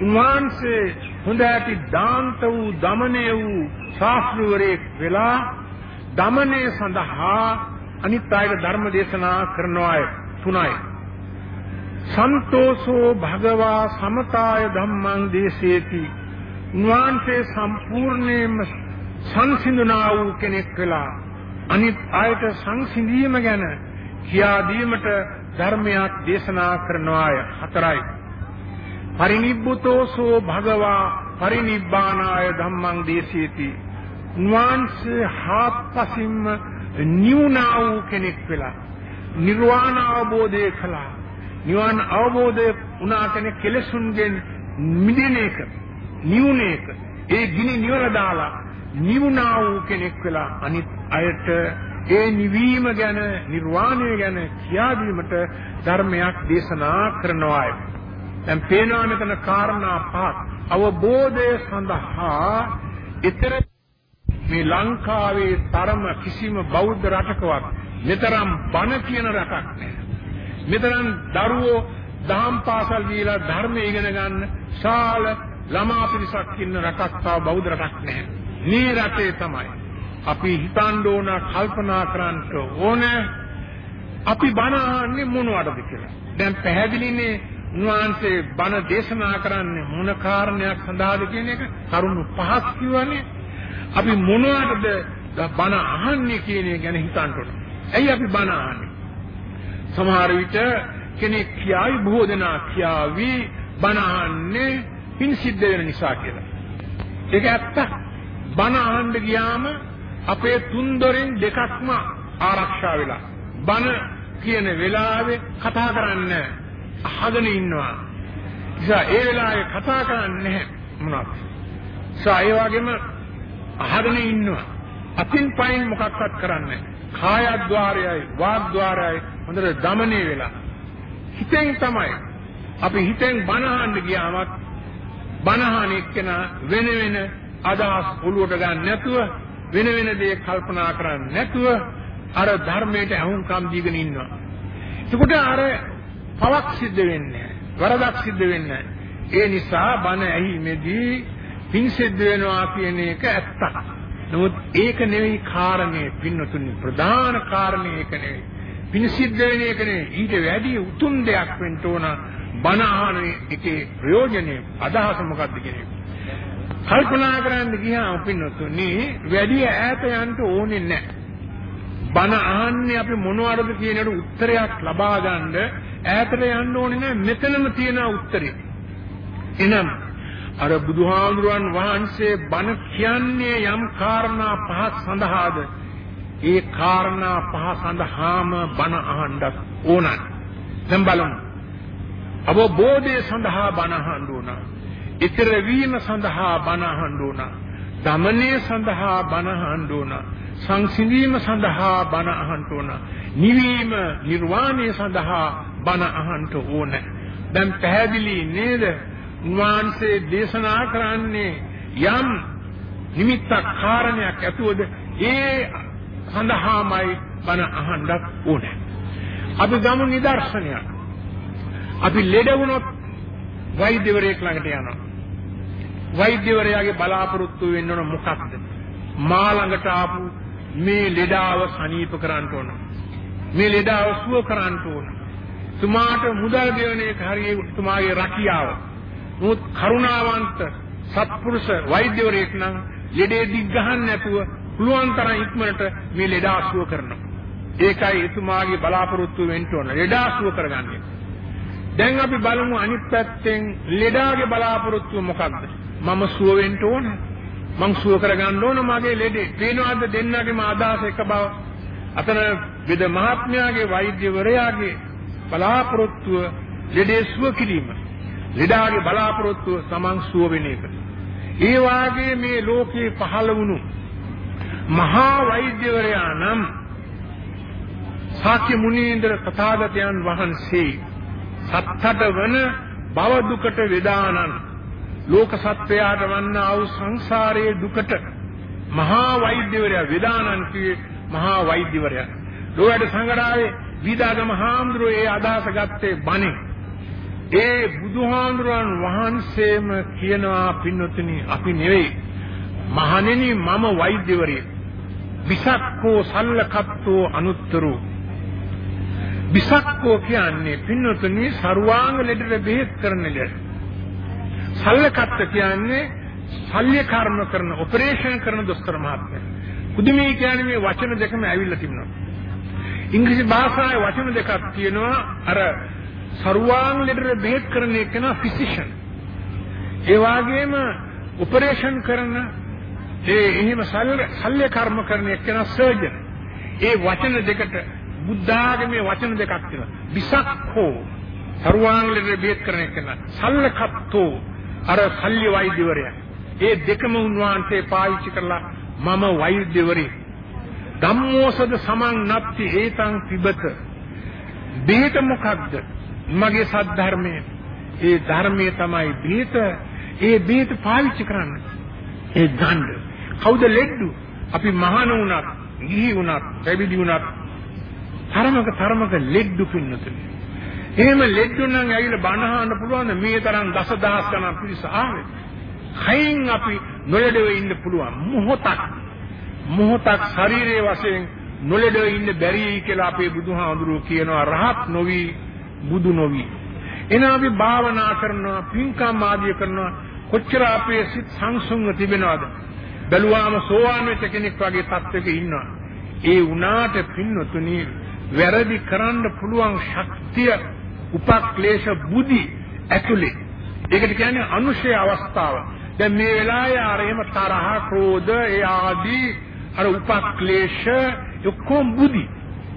උන්වහන්සේ හොඳ ඇති දාන්ත වූ දමණය වූ ශාස්ත්‍රවරයෙක් වෙලා දමණය සඳහා අනිත් අයට ධර්ම දේශනා කරනවායි තුනයි. සන්තෝෂෝ භගවා සමතාය ධම්මං දේශේති. උන්වහන්සේ සම්පූර්ණයෙන්ම සංසිඳුනා වූ කෙනෙක් වෙලා අනිත් අයට සංසිඳීම ගැන කියා දීමට ධර්මයක් දේශනා කරනවාය හතරයි පරිනිබ්බුතෝසෝ භගවා පරිනිබ්බානාය ධම්මං දේශේති නුවන්සේ හාත්පසින්ම නිවුණා වූ කෙනෙක් වෙලා නිර්වාණ අවබෝධය කළා. නිවන අවබෝධය වුණා කෙනෙක් කෙලසුන්ගෙන් මිදෙන එක නිවුණ එක. ඒ ගිනි නිවර දාලා නිවුණා වූ කෙනෙක් වෙලා අනිත් අයට ඒ නිවීම ගැන නිර්වාණය ගැන කියා දීමට ධර්මයක් දේශනා කරනවායි. දැන් පේනවා මෙතන කාරණා පහක්. අවබෝධය සඳහා ඊතර මේ ලංකාවේ තරම කිසිම බෞද්ධ රටකවත් මෙතරම් බණ කියන රටක් නැහැ. මෙතරම් දරුවෝ දහම් පාසල් දීලා ධර්ම ඉගෙන ගන්න ශාල ළමා පිරිසක් ඉන්න රටක් තව බෞද්ධ රටක් නැහැ. මේ රටේ තමයි අපි හිතන්න ඕන කල්පනා කරන්න ඕන අපි බණ අහන්නේ මොනවටද කියලා. දැන් පැහැදිලිනේ උන්වහන්සේ බණ දේශනා කරන්නේ මොන කාරණයක් සඳහාද කියන එක කරුණු පහක් කියවනේ. අපි මොනවටද බණ අහන්නේ කියන එක ගැන හිතන්න ඕන. ඇයි අපි බණ අහන්නේ? සමහර විට කෙනෙක් කියයි බොහෝ දෙනා කියාවි බණ අහන්නේ පින් සිද්ධ වෙන නිසා කියලා. ඒක ඇත්තක්. බණ අහන්න ගියාම අපේ තුන් දොරෙන් දෙකක්ම ආරක්ෂා වෙලා බණ කියන වෙලාවේ කතා කරන්න අහගෙන ඉන්නවා. නිසා ඒ වෙලාවේ කතා කරන්නේ නැහැ මොනවද? සා ඒ වගේම අහගෙන ඉන්නවා. අතින් පයින් මොකක්වත් කරන්නේ කායද්්වාරයයි වාග්්වාරයයි හොඳට দমনේ වෙලා. හිතෙන් තමයි අපි හිතෙන් බනහන්න ගියාමත් බනහන එක්කන වෙන වෙන අදහස් ඔළුවට ගන්න නැතුව වෙන වෙන දේ කල්පනා කරන්නේ නැතුව අර ධර්මයට අහුම්කම් දීගෙන ඉන්නවා. එතකොට අර පවක් සිද්ධ වෙන්නේ වරදක් සිද්ධ වෙන්නේ ඒ නිසා බණ ඇහිමේදී පින් සිද්ධ වෙනවා කියන එක ඇත්තක්. නමුත් ඒක නෙවෙයි කාරණේ පින්නතුනි ප්‍රධාන කාරණේ ඒක නෙවෙයි. පින් සිද්ධ වෙන එක නෙවෙයි ඊට වැඩි උතුම් දෙයක් වෙන්න ඕන බණ අහන එකේ ප්‍රයෝජනේ අදහස මොකක්ද කියන එක. කල්පනා කරන්න ගියාම පින්නතුනි වැඩි ඈත යන්න ඕනේ නැහැ. බණ අහන්නේ අපි මොනවද කියනට උත්තරයක් ලබා ගන්න ඈතට යන්න ඕනේ නැහැ මෙතනම තියෙන උත්තරේ. එනම් අර බුදුහාමුදුරන් වහන්සේ බණ කියන්නේ යම් කාරණා පහක් සඳහාද ඒ කාරණා පහ සඳහාම බණ අහන්නත් ඕනයි. දැන් බලමු. අවබෝධය සඳහා බණ අහන්න ඕන. ඊතර වීම සඳහා බණ අහන්න ඕන. දමනය සඳහා බණ අහන්න ඕන. සංසිඳීම සඳහා බණ අහන්න ඕන. නිවීම නිර්වාණය සඳහා බණ අහන්න ඕන. දැන් පැහැදිලි නේද? උන්වහන්සේ දේශනා කරන්නේ යම් නිමිත්තක් කාරණයක් ඇතුවද ඒ සඳහාමයි බණ අහන්නත් ඕනේ. අපි ගමු නිදර්ශනයක්. අපි ලෙඩ වුණොත් වෛද්‍යවරයෙක් ළඟට යනවා. වෛද්‍යවරයාගේ බලාපොරොත්තු වෙන්න ඕන මොකක්ද? මා ළඟට ආපු මේ ලෙඩාව සනීප කරන්න ඕන. මේ ලෙඩාව සුව කරන්න ඕන. තුමාට මුදල් දෙවන එක හරිය තුමාගේ රැකියාව. මුත් කරුණාවන්ත සත්පුරුෂ වෛද්‍යවරයෙක් නම් ලෙඩේ දිග් ගහන්න නැතුව පුළුවන් තරම් ඉක්මනට මේ ලෙඩා සුව කරනවා. ඒකයි එතුමාගේ බලාපොරොත්තු වෙන්න ඕන. ලෙඩා සුව කරගන්නේ. දැන් අපි බලමු අනිත් පැත්තෙන් ලෙඩාගේ බලාපොරොත්තුව මොකක්ද? මම සුව වෙන්න ඕන. මං සුව කරගන්න ඕන මගේ ලෙඩේ. පේනවද දෙන්නගේම අදහස එක බව? අතන විද මහත්මයාගේ වෛද්‍යවරයාගේ බලාපොරොත්තුව ලෙඩේ සුව කිරීම. ලෙඩාගේ බලාපොරොත්තුව සමන් සුව වෙන එක. ඒ වාගේ මේ ලෝකේ පහළ වුණු මහා වෛද්‍යවරයා නම් ශාක්‍ය මුනීන්ද්‍ර තථාගතයන් වහන්සේ සත්තට වන භව දුකට වේදානන් ලෝක සත්වයාට වන්නා වූ සංසාරයේ දුකට මහා වෛද්‍යවරයා වේදානන් කියේ මහා වෛද්‍යවරයා ලෝකයට සංගරාවේ විදාගම හාමුදුරුවෝ ඒ අදහස ගත්තේ බණේ ඒ බුදුහාඳුරන් වහන්සේම කියනවා පින්නතුනි අපි නෙවෙයි. මහණෙනි මම වෛද්‍යවරිය විසක්කෝ සල්ලකත්තෝ අනුත්තරෝ. විසක්කෝ කියන්නේ පින්නතුනි ਸਰවාංග ලෙඩට බෙහෙත් කරන ලෙඩ. සල්ලකත්ත කියන්නේ ශල්‍ය කර්ම කරන ඔපරේෂන් කරන දොස්තර මහත්මයා. පුදුමී කියන්නේ මේ වචන දෙකම ඇවිල්ලා තිබුණා. ඉංග්‍රීසි භාෂාවේ වචන දෙකක් තියෙනවා. අර සරුවාන් ලෙඩට බෙහෙත් කරන එක නා ෆිසිෂන්. ඒ වගේම ඔපරේෂන් කරන ඒ එහෙම ශල්‍ය කර්ම කරන එක නා සර්ජන්. ඒ වචන දෙකට බුද්ධාගමේ වචන දෙකක් තියෙනවා. විසක්ඛෝ සරුවාන් ලෙඩට බෙහෙත් කරන එක නා සල්ලකත්තෝ අර ශල්‍ය වෛද්‍යවරයා. ඒ දෙකම උන්වහන්සේ පාවිච්චි කරලා මම වෛද්‍යවරේ ධම්මෝසද සමන් නත්ති ඒතං පිබත බෙහෙත මොකක්ද මගේ සද්ධර්මය ඒ ධර්මයේ තමයි බේත. ඒ බේත පාවිච්චි කරන්න. ඒ ගන්න කවුද ලෙඩ්ඩු? අපි මහාන වුණත් ගිහි වුණත් පැවිදි වුණත් තරමක තරමක ලෙඩ්ඩු පින්නතුනේ. එහෙම ලෙඩ්ඩු නම් ඇවිල්ලා බණ අහන්න පුළුවන් මේ තරම් දසදහස් ගණන් පිරිස ආවේ. කයින් අපි නොලෙඩව ඉන්න පුළුවන්. මොහොතක්. මොහොතක් ශරීරයේ වශයෙන් නොලෙඩව ඉන්න බැරි කියලා අපේ බුදුහාමුදුරුවෝ කියනවා. රහත් නොවි. බුදු නොවි. එන අපි භාවනා කරනවා, පින්කම් ආදිය කරනවා. කොච්චර අපේ සිත් සංසුන්ව තිබෙනවද? බැලුවාම සෝවාන් වෙච්ච කෙනෙක් වගේ තත්ත්වයක ඉන්නවා. ඒ වුණාට පින්නතුනි වැරදි කරන්න පුළුවන් ශක්තිය උපක්ලේශ බුද්ධි ඇතුලේ. ඒකට කියන්නේ අනුශය අවස්ථාව. දැන් මේ වෙලාවේ අර එහෙම තරහ, ක්‍රෝධ, ඒ ආදී අර උපක්ලේශ ඔක්කොම බුද්ධි.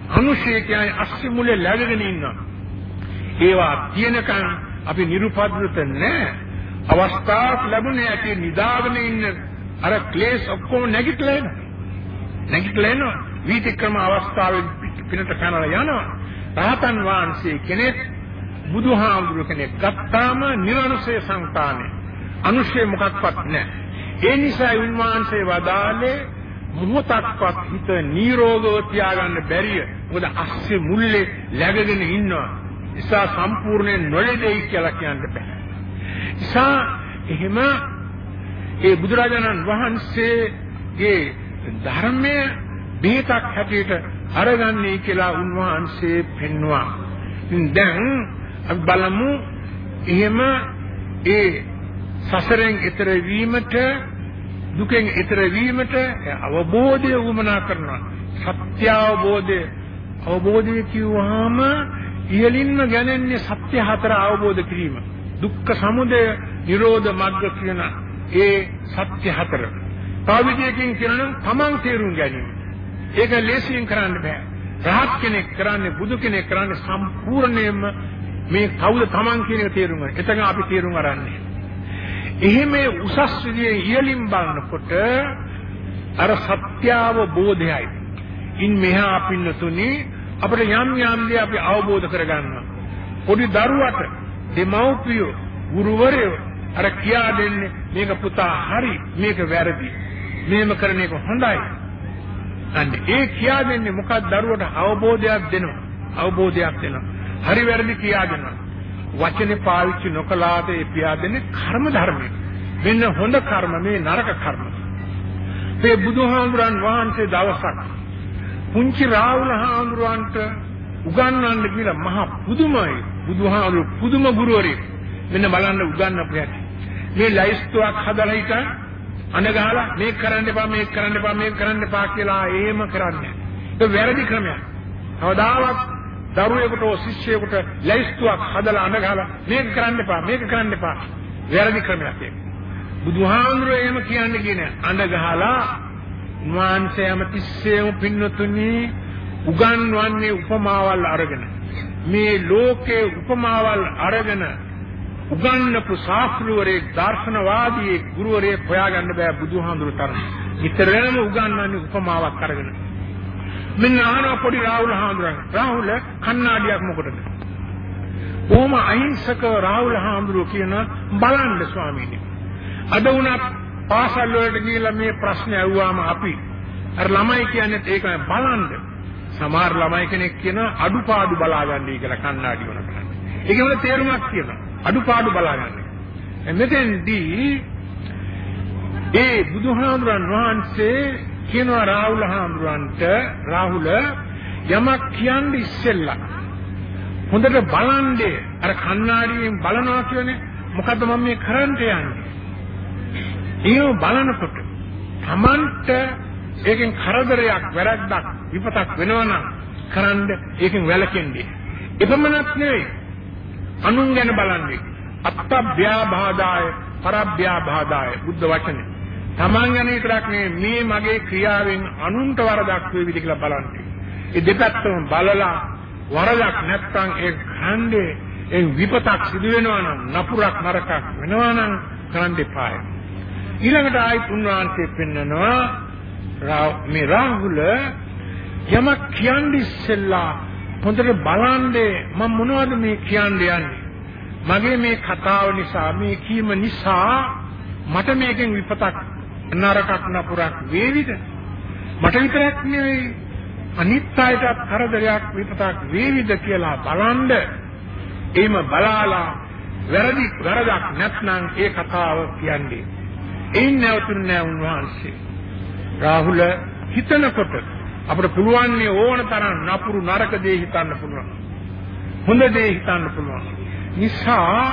අනුශය කියන්නේ අස්සි මුලේ läගගෙන ඉන්නවා. ඒවා තියෙනකන් අපි නිරුපද්‍රත නැහැ. අවස්ථාවක් ලැබුණේ ඇති නිදාගෙන ඉන්න අර ක්ලේශ ඔක්කොම නැගිටලා එනවා. නැගිටලා එනවා. වීතික්‍රම අවස්ථාවේ පිනට කනලා යනවා. රහතන් වහන්සේ කෙනෙක් බුදුහාමුදුරු කෙනෙක් ගත්තාම නිර්වනුසේ සංතානේ. අනුශේ මොකක්වත් නැහැ. ඒ නිසා උන්වහන්සේ වදාළේ මොහොතක්වත් හිත නිරෝගව තියාගන්න බැරිය. මොකද අස්සේ මුල්ලේ läගගෙන ඉන්නවා. නිසා සම්පූර්ණයෙන් නොලෙදෙයි කියලා කියන්න බෑ. නිසා එහෙම ඒ බුදුරජාණන් වහන්සේගේ ධර්මය බේතක් හැටියට අරගන්නේ කියලා උන්වහන්සේ පෙන්වුවා. දැන් අපි බලමු එහෙම ඒ සසරෙන් ඈතර වීමට දුකෙන් ඈතර වීමට අවබෝධය වුමනා කරනවා. සත්‍ය අවබෝධය අවබෝධය කිව්වහම ඉහළින්ම ගැනෙන්නේ සත්‍ය හතර අවබෝධ කිරීම. දුක්ඛ සමුදය, නිරෝධ මග්ග කියන ඒ සත්‍ය හතර. පාවිදියකින් කියනනම් තමන් තේරුම් ගැනීම. ඒක ලේසියෙන් කරන්න බෑ. රහත් කෙනෙක් කරන්නේ බුදු කෙනෙක් කරන්නේ සම්පූර්ණයෙන්ම මේ කවුද තමන් කියන එක තේරුම් ගන්න. එතන අපි තේරුම් අරන්නේ. එහෙම උසස් විදියේ ඉහළින් බලනකොට අර සත්‍ය අවබෝධයයි. ඉන් මෙහා පින්නතුනේ අපිට යම් යම් දේ අපි අවබෝධ කරගන්නවා. පොඩි දරුවට දෙමව්පියෝ ගුරුවරයෝ අර කියා දෙන්නේ මේක පුතා හරි මේක වැරදි. මේම කරන එක හොඳයි. අන්න ඒ කියා දෙන්නේ මොකක්ද දරුවට අවබෝධයක් දෙනවා. අවබෝධයක් දෙනවා. හරි වැරදි කියා දෙනවා. වචනේ පාවිච්චි නොකලාට ඒ පියා දෙන්නේ කර්ම ධර්මයි. මෙන්න හොඳ කර්ම මේ නරක කර්ම. මේ බුදුහාමුදුරන් වහන්සේ දවසක් පුංචි රාහුල හාමුදුරන්ට උගන්වන්න කියලා මහා පුදුමයි. බුදුහාමුදුරු පුදුම ගුරුවරයෙක්. මෙන්න බලන්න උගන්වපු හැටි. මේ ලයිස්තුවක් හදලා හිටන් අඬ ගහලා මේක කරන්න එපා මේක කරන්න එපා මේක කරන්න එපා කියලා එහෙම කරන්නේ. ඒක වැරදි ක්‍රමයක්. කවදාවත් දරුවෙකුට ශිෂ්‍යයෙකුට ලයිස්තුවක් හදලා අඬ ගහලා මේක කරන්න එපා මේක කරන්න එපා. වැරදි ක්‍රමයක් ඒක. බුදුහාමුදුරුවෝ එහෙම කියන්නේ කියන්නේ අඬ ගහලා උන්වහන්සේ හැම තිස්සෙම පින්නතුනි උගන්වන්නේ උපමාවල් අරගෙන මේ ලෝකේ උපමාවල් අරගෙන උගන්වපු ශාස්ත්‍රවරේ දර්ශනවාදී ගුරුවරේ හොයාගන්න බෑ බුදුහාඳුරු තරම. විතරම උගන්වන්නේ උපමාවක් අරගෙන. මෙන්න අහනවා පොඩි රාහුල හාමුදුරන්. රාහුල කන්නාඩියක් මොකටද? කොහොම අහිංසක රාහුල හාමුදුරුවෝ කියන බලන්න ස්වාමීනි. අද වුණත් පාසල් වලට ගිහිල්ලා මේ ප්‍රශ්න ඇහුවාම අපි අර ළමයි කියන්නේ ඒකයි බලන්න. සමහර ළමයි කෙනෙක් කියන අඩුපාඩු බලාගන්නයි කියලා කන්නාඩි වුණ කරන්නේ. ඒකේ වල තේරුමක් කියනවා. අඩුපාඩු බලාගන්න. මෙතෙන්දී ඒ බුදුහාමුදුරන් වහන්සේ කියනවා රාහුල හාමුදුරන්ට රාහුල යමක් කියන්නේ ඉස්සෙල්ලා හොඳට බලන්නේ අර කණ්ණාඩියෙන් බලනවා කියන්නේ මොකද්ද මම මේ කරන්න යන්නේ. ඒ බලනකොට Tamanට ඒකෙන් කරදරයක් වැරද්දක් විපතක් වෙනවා නම් කරන්න ඒකෙන් වැළකෙන්නේ. එපමණක් නෙවෙයි අනුන් ගැන බලන්නේ. අත්තභ්‍යාබාධාය පරභ්‍යාබාධාය බුද්ධ වචනේ. Taman ගැන විතරක් නෙවෙයි මේ මගේ ක්‍රියාවෙන් අනුන්ට වරදක් වේවිද කියලා බලන්නේ. ඒ දෙපැත්තම බලලා වරදක් නැත්තම් ඒ ඛණ්ඩේ ඒ විපතක් සිදු වෙනවා නම් නපුරක් නරකක් වෙනවා නම් කරන්න එපාය. ඊළඟට ආයි උන්වහන්සේ පෙන්නනවා මේ රාහුල යමක් කියන්නේ ඉස්සෙල්ලා හොඳට බලන්නේ මම මොනවද මේ කියන්නේ යන්නේ? මගේ මේ කතාව නිසා මේ කීම නිසා මට මේකෙන් විපතක් නරකක් නපුරක් වේවිද? මට විතරක් නෙවෙයි අනිත් අයටත් කරදරයක් විපතක් වේවිද කියලා බලන්ද එහෙම බලාලා වැරදි වැරදක් නැත්නම් ඒ කතාව කියන්නේ එයින් නැවතුන්නේ උන්වහන්සේ රාහුල හිතනකොට අපිට පුළුවන් ඕන තරම් නපුරු නරක දේ හිතන්න පුළුවන් හොඳ දේ හිතන්න පුළුවන් නිසා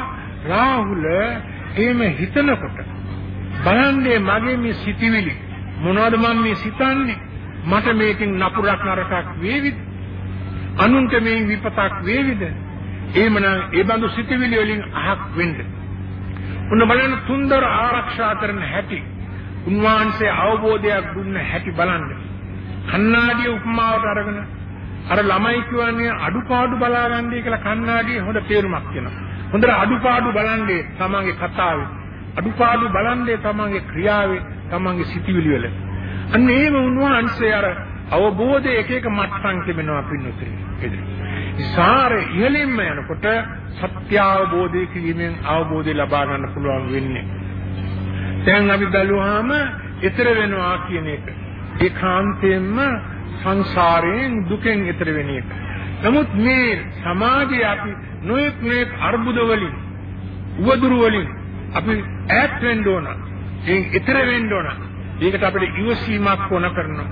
රාහුල එහෙම හිතනකොට බලන්නේ මගේ මේ සිටිවිලි මොනවද මම මේ සිතන්නේ මට මේකෙන් නපුරක් නරකක් වේවිද? අනුන්ට මේ විපතක් වේවිද? එහෙමනම් ඒ බඳු සිටිවිලි වලින් අහක් වෙන්න. උන්න බලන්න තුන්දර ආරක්ෂා කරන හැටි. උන්වහන්සේ අවබෝධයක් දුන්න හැටි බලන්න. කන්නාඩිය උපමාවට අරගෙන අර ළමයි කියන්නේ අඩුපාඩු බලාගන්නයි කියලා කන්නාඩියේ හොඳ තේරුමක් කියනවා. හොඳට අඩුපාඩු බලන්නේ තමන්ගේ කතාවේ. අඩුපාඩු බලන්නේ තමන්ගේ ක්‍රියාවේ, තමන්ගේ සිටිවිලි වල. අන්න ඒම උන්වහන්සේ අර අවබෝධය එක එක මට්ටම් තිබෙනවා පින්නතුනි. ඉසාර ඉහළින්ම යනකොට සත්‍ය අවබෝධය කිරීමෙන් අවබෝධය ලබා ගන්න පුළුවන් වෙන්නේ. දැන් අපි බැලුවාම ඊතර වෙනවා කියන එක. ඒකාන්තයෙන්ම සංසාරයෙන් දුකෙන් ඊතර වෙන එක. නමුත් මේ සමාජයේ අපි නොයෙක් නොයෙක් අර්බුද වලින් උවදුරු වලින් අපි ඈත් වෙන්න ඕන. ඒ ඊතර වෙන්න ඕන. ඒකට අපිට ඉවසීමක් ඕන කරනවා.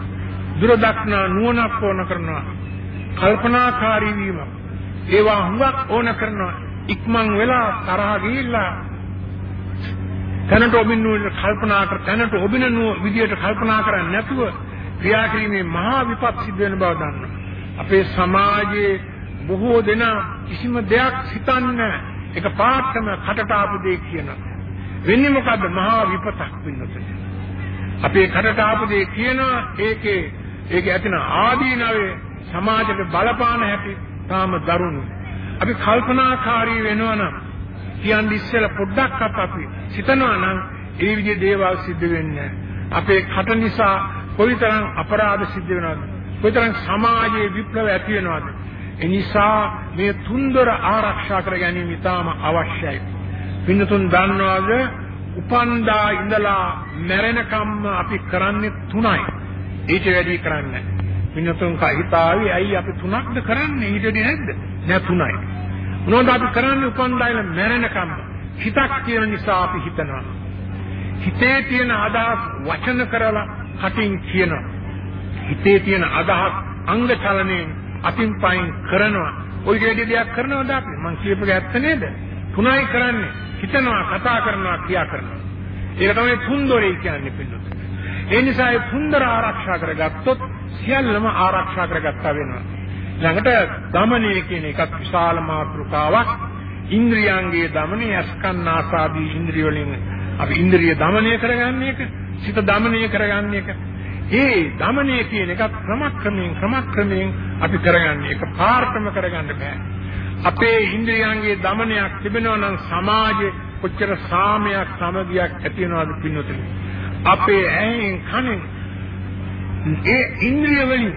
දුර දක්නා නුවණක් ඕන කරනවා. කල්පනාකාරී වීම. ඒවා හුඟක් ඕන කරනවා. ඉක්මන් වෙලා තරහ ගිහිල්ලා තැනට ඔබින් කල්පනා කර තැනට ඔබින විදියට කල්පනා කරන්නේ නැතුව ක්‍රියා කිරීමේ මහා විපත් සිද්ධ වෙන බව දන්නවා. අපේ සමාජයේ බොහෝ දෙනා කිසිම දෙයක් හිතන්නේ එක පාටම කටට ආපු දෙයක් කියනවා. වෙන්නේ මොකද්ද? මහා විපතක් වෙන්නත්. අපේ කටට ආපු දේ කියනවා ඒකේ ඒකේ ඇතින ආදීනවේ සමාජයට බලපාන හැටි තාම දරුණු. අපි කල්පනාකාරී වෙනවා නම් කියන්නේ ඉස්සෙල්ලා පොඩ්ඩක්වත් අපි සිතනවා නම් ඒ විදිහේ දේවල් සිද්ධ වෙන්නේ අපේ කට නිසා කොයිතරම් අපරාධ සිද්ධ වෙනවද? කොයිතරම් සමාජයේ විප්ලව ඇති වෙනවද? ඒ නිසා මේ තුන්දොර ආරක්ෂා කර ගැනීම ඉතාම අවශ්‍යයි. පින්නතුන් දන්නවාද උපන්දා ඉඳලා මැරෙනකම්ම අපි කරන්නේ තුනයි. ඊට වැඩි කරන්නේ නැහැ. මිනිතුන් කහිතාවේ ඇයි අපි තුනක්ද කරන්නේ ඊට වැඩි නැද්ද? නෑ තුනයි. මොනවද අපි කරන්නේ උපන්දා ඉඳලා මැරෙනකම්ම? හිතක් තියෙන නිසා අපි හිතනවා. හිතේ තියෙන අදහස් වචන කරලා කටින් කියනවා. හිතේ තියෙන අදහස් අංග චලනයෙන් අතින් පයින් කරනවා. ඔය දෙයක් දෙයක් කරනවද අපි? මං කියපේක ඇත්ත නේද? තුනයි කරන්නේ. හිතනවා, කතා කරනවා, ක්‍රියා කරනවා. ඒක තමයි තුන්දොරේ කියන්නේ පිළිතුර. ඒ නිසා ඒ තුන්දර ආරක්ෂා කරගත්තොත් සියල්ලම ආරක්ෂා කරගත්තා වෙනවා. ළඟට දමනය කියන එකත් විශාල මාතෘකාවක්. ඉන්ද්‍රියංගයේ දමනය අස්කන්න ආසාදී ඉන්ද්‍රිය වලින් අපි ඉන්ද්‍රිය දමනය කරගන්නේ එක, සිත දමනය කරගන්නේ එක. ඒ දමනය කියන එකත් ක්‍රමක්‍රමයෙන් ක්‍රමක්‍රමයෙන් අපි කරගන්නේ එක පාර්ථම කරගන්න බෑ. අපේ ඉන්ද්‍රියංගයේ දමනයක් තිබෙනවා නම් සමාජයේ කොච්චර සාමයක් සමගියක් ඇති වෙනවද පින්නතුනි. අපේ ඇහෙන් කනෙන් ඒ ඉන්ද්‍රිය වලින්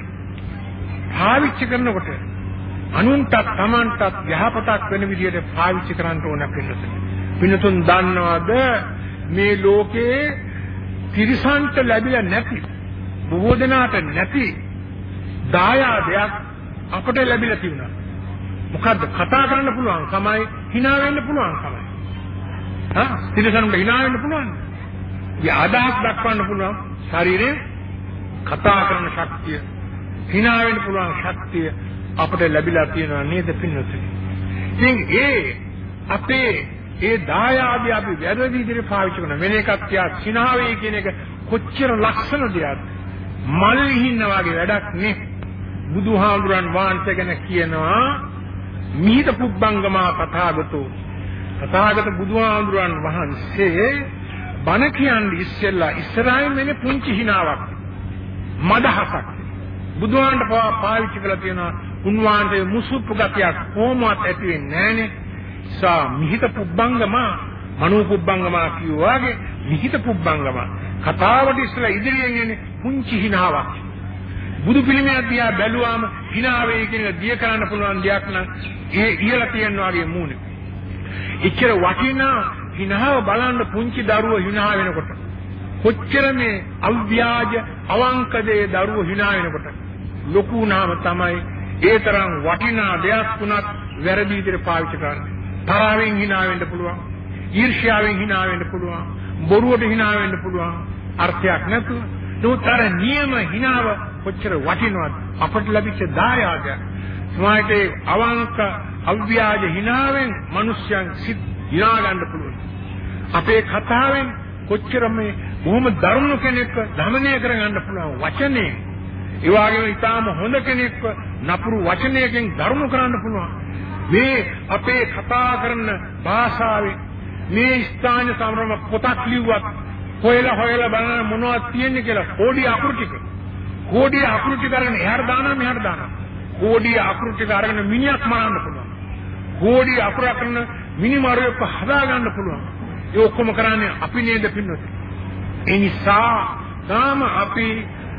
පාවිච්චි කරනකොට අනුන්ටත් Tamanටත් යහපතක් වෙන විදිහට පාවිච්චි කරන්න ඕන පින්නතුනි පින්නතුන් දන්නවද මේ ලෝකේ තිරිසන්ට ලැබිලා නැති බොහෝ දෙනාට නැති දායාදයක් අපට ලැබිලා තිබුණා. මොකද්ද? කතා කරන්න පුළුවන් කමයි hina වෙන්න පුළුවන් කමයි හා? තිරසනුන්ට hina වෙන්න පුළුවන් ඒ අදහස් දක්වන්න පුළුවන් ශරීරයේ කතා කරන ශක්තිය hina වෙන්න පුළුවන් ශක්තිය අපට ලැබිලා තියෙනවා නේද පින්නතුනි? ඉතින් ඒ අපේ ඒ දායාදී අපි වැරදි විදිහට පාවිච්චි කරන වෙන එකක් තියා සිනාවේ කියන එක කොච්චර ලක්ෂණ දෙයක්ද මල් හින්න වගේ වැඩක් නේ. බුදුහාමුදුරන් වහන්සේ ගැන කියනවා මිහිත පුබ්බංගමා තථාගතෝ. තථාගත බුදුහාමුදුරන් වහන්සේ බණ කියන්නේ ඉස්සෙල්ලා ඉස්සරහින් වෙන්නේ පුංචි හිණාවක් මදහසක්. බුදුහාන්ට පාවිච්චි කරලා තියෙනවා උන්වහන්සේ මුසුප්පු ගතියක් කොහොමවත් ඇති වෙන්නේ නැහනේ. සා මිහිත පුබ්බංගමා මනෝ පුබ්බංගමා කියවාගේ මිහිත පුබ්බංගමා. කතාවට ඉස්සලා ඉදිරියෙන් එන්නේ පුංචි හිණාවක් බුදු පිළිමයක් දිහා බැලුවාම hina වෙයි කියන දිය කරන්න පුළුවන් දෙයක් නම් ඒ ඉහළ තියෙන වගේ මූණේ. එච්චර වටිනා hinaව බලන්න පුංචි දරුවෝ hina වෙනකොට. කොච්චර මේ අව්‍යාජ අවංක දේ දරුවෝ hina වෙනකොට ලොකු නාම තමයි ඒ තරම් වටිනා දෙයක් වුණත් වැරදි විදිහට පාවිච්චි කරන්නේ. තරහින් hina වෙන්න පුළුවන්. ඊර්ෂ්‍යාවෙන් hina වෙන්න පුළුවන්. බොරුවට hina වෙන්න පුළුවන්. අර්ථයක් නැතුව. නමුත් අර නියම hinaව කොච්චර වටිනවද අපට ලැබිච්ච දායාදයක් සමාජයේ අවංක අව්‍යාජ හිනාවෙන් මිනිස්යන් සිත් හිනා ගන්න පුළුවන් අපේ කතාවෙන් කොච්චර මේ බොහොම දරුණු කෙනෙක්ව දමනය කරගන්න පුළුවන් වචනේ ඒ වගේම ඊටාම හොඳ කෙනෙක්ව නපුරු වචනයකින් දරුණු කරන්න පුළුවන් මේ අපේ කතා කරන භාෂාවේ මේ ස්ථාන සමරම පොතක් ලිව්වත් හොයලා හොයලා බලන මොනවද තියෙන්නේ කියලා පොඩි අකුරු ටික කෝඩිය අකුරු ටික අරගෙන එහාට දානවා මෙහාට දානවා. කෝඩිය අකුරු ටික අරගෙන මිනිහක් මරන්න පුළුවන්. කෝඩිය අකුරු අරගෙන මිනිමරුවෙක් හදා ගන්න පුළුවන්. ඒ ඔක්කොම කරන්නේ අපි නේද පින්නොත්. ඒ නිසා තාම අපි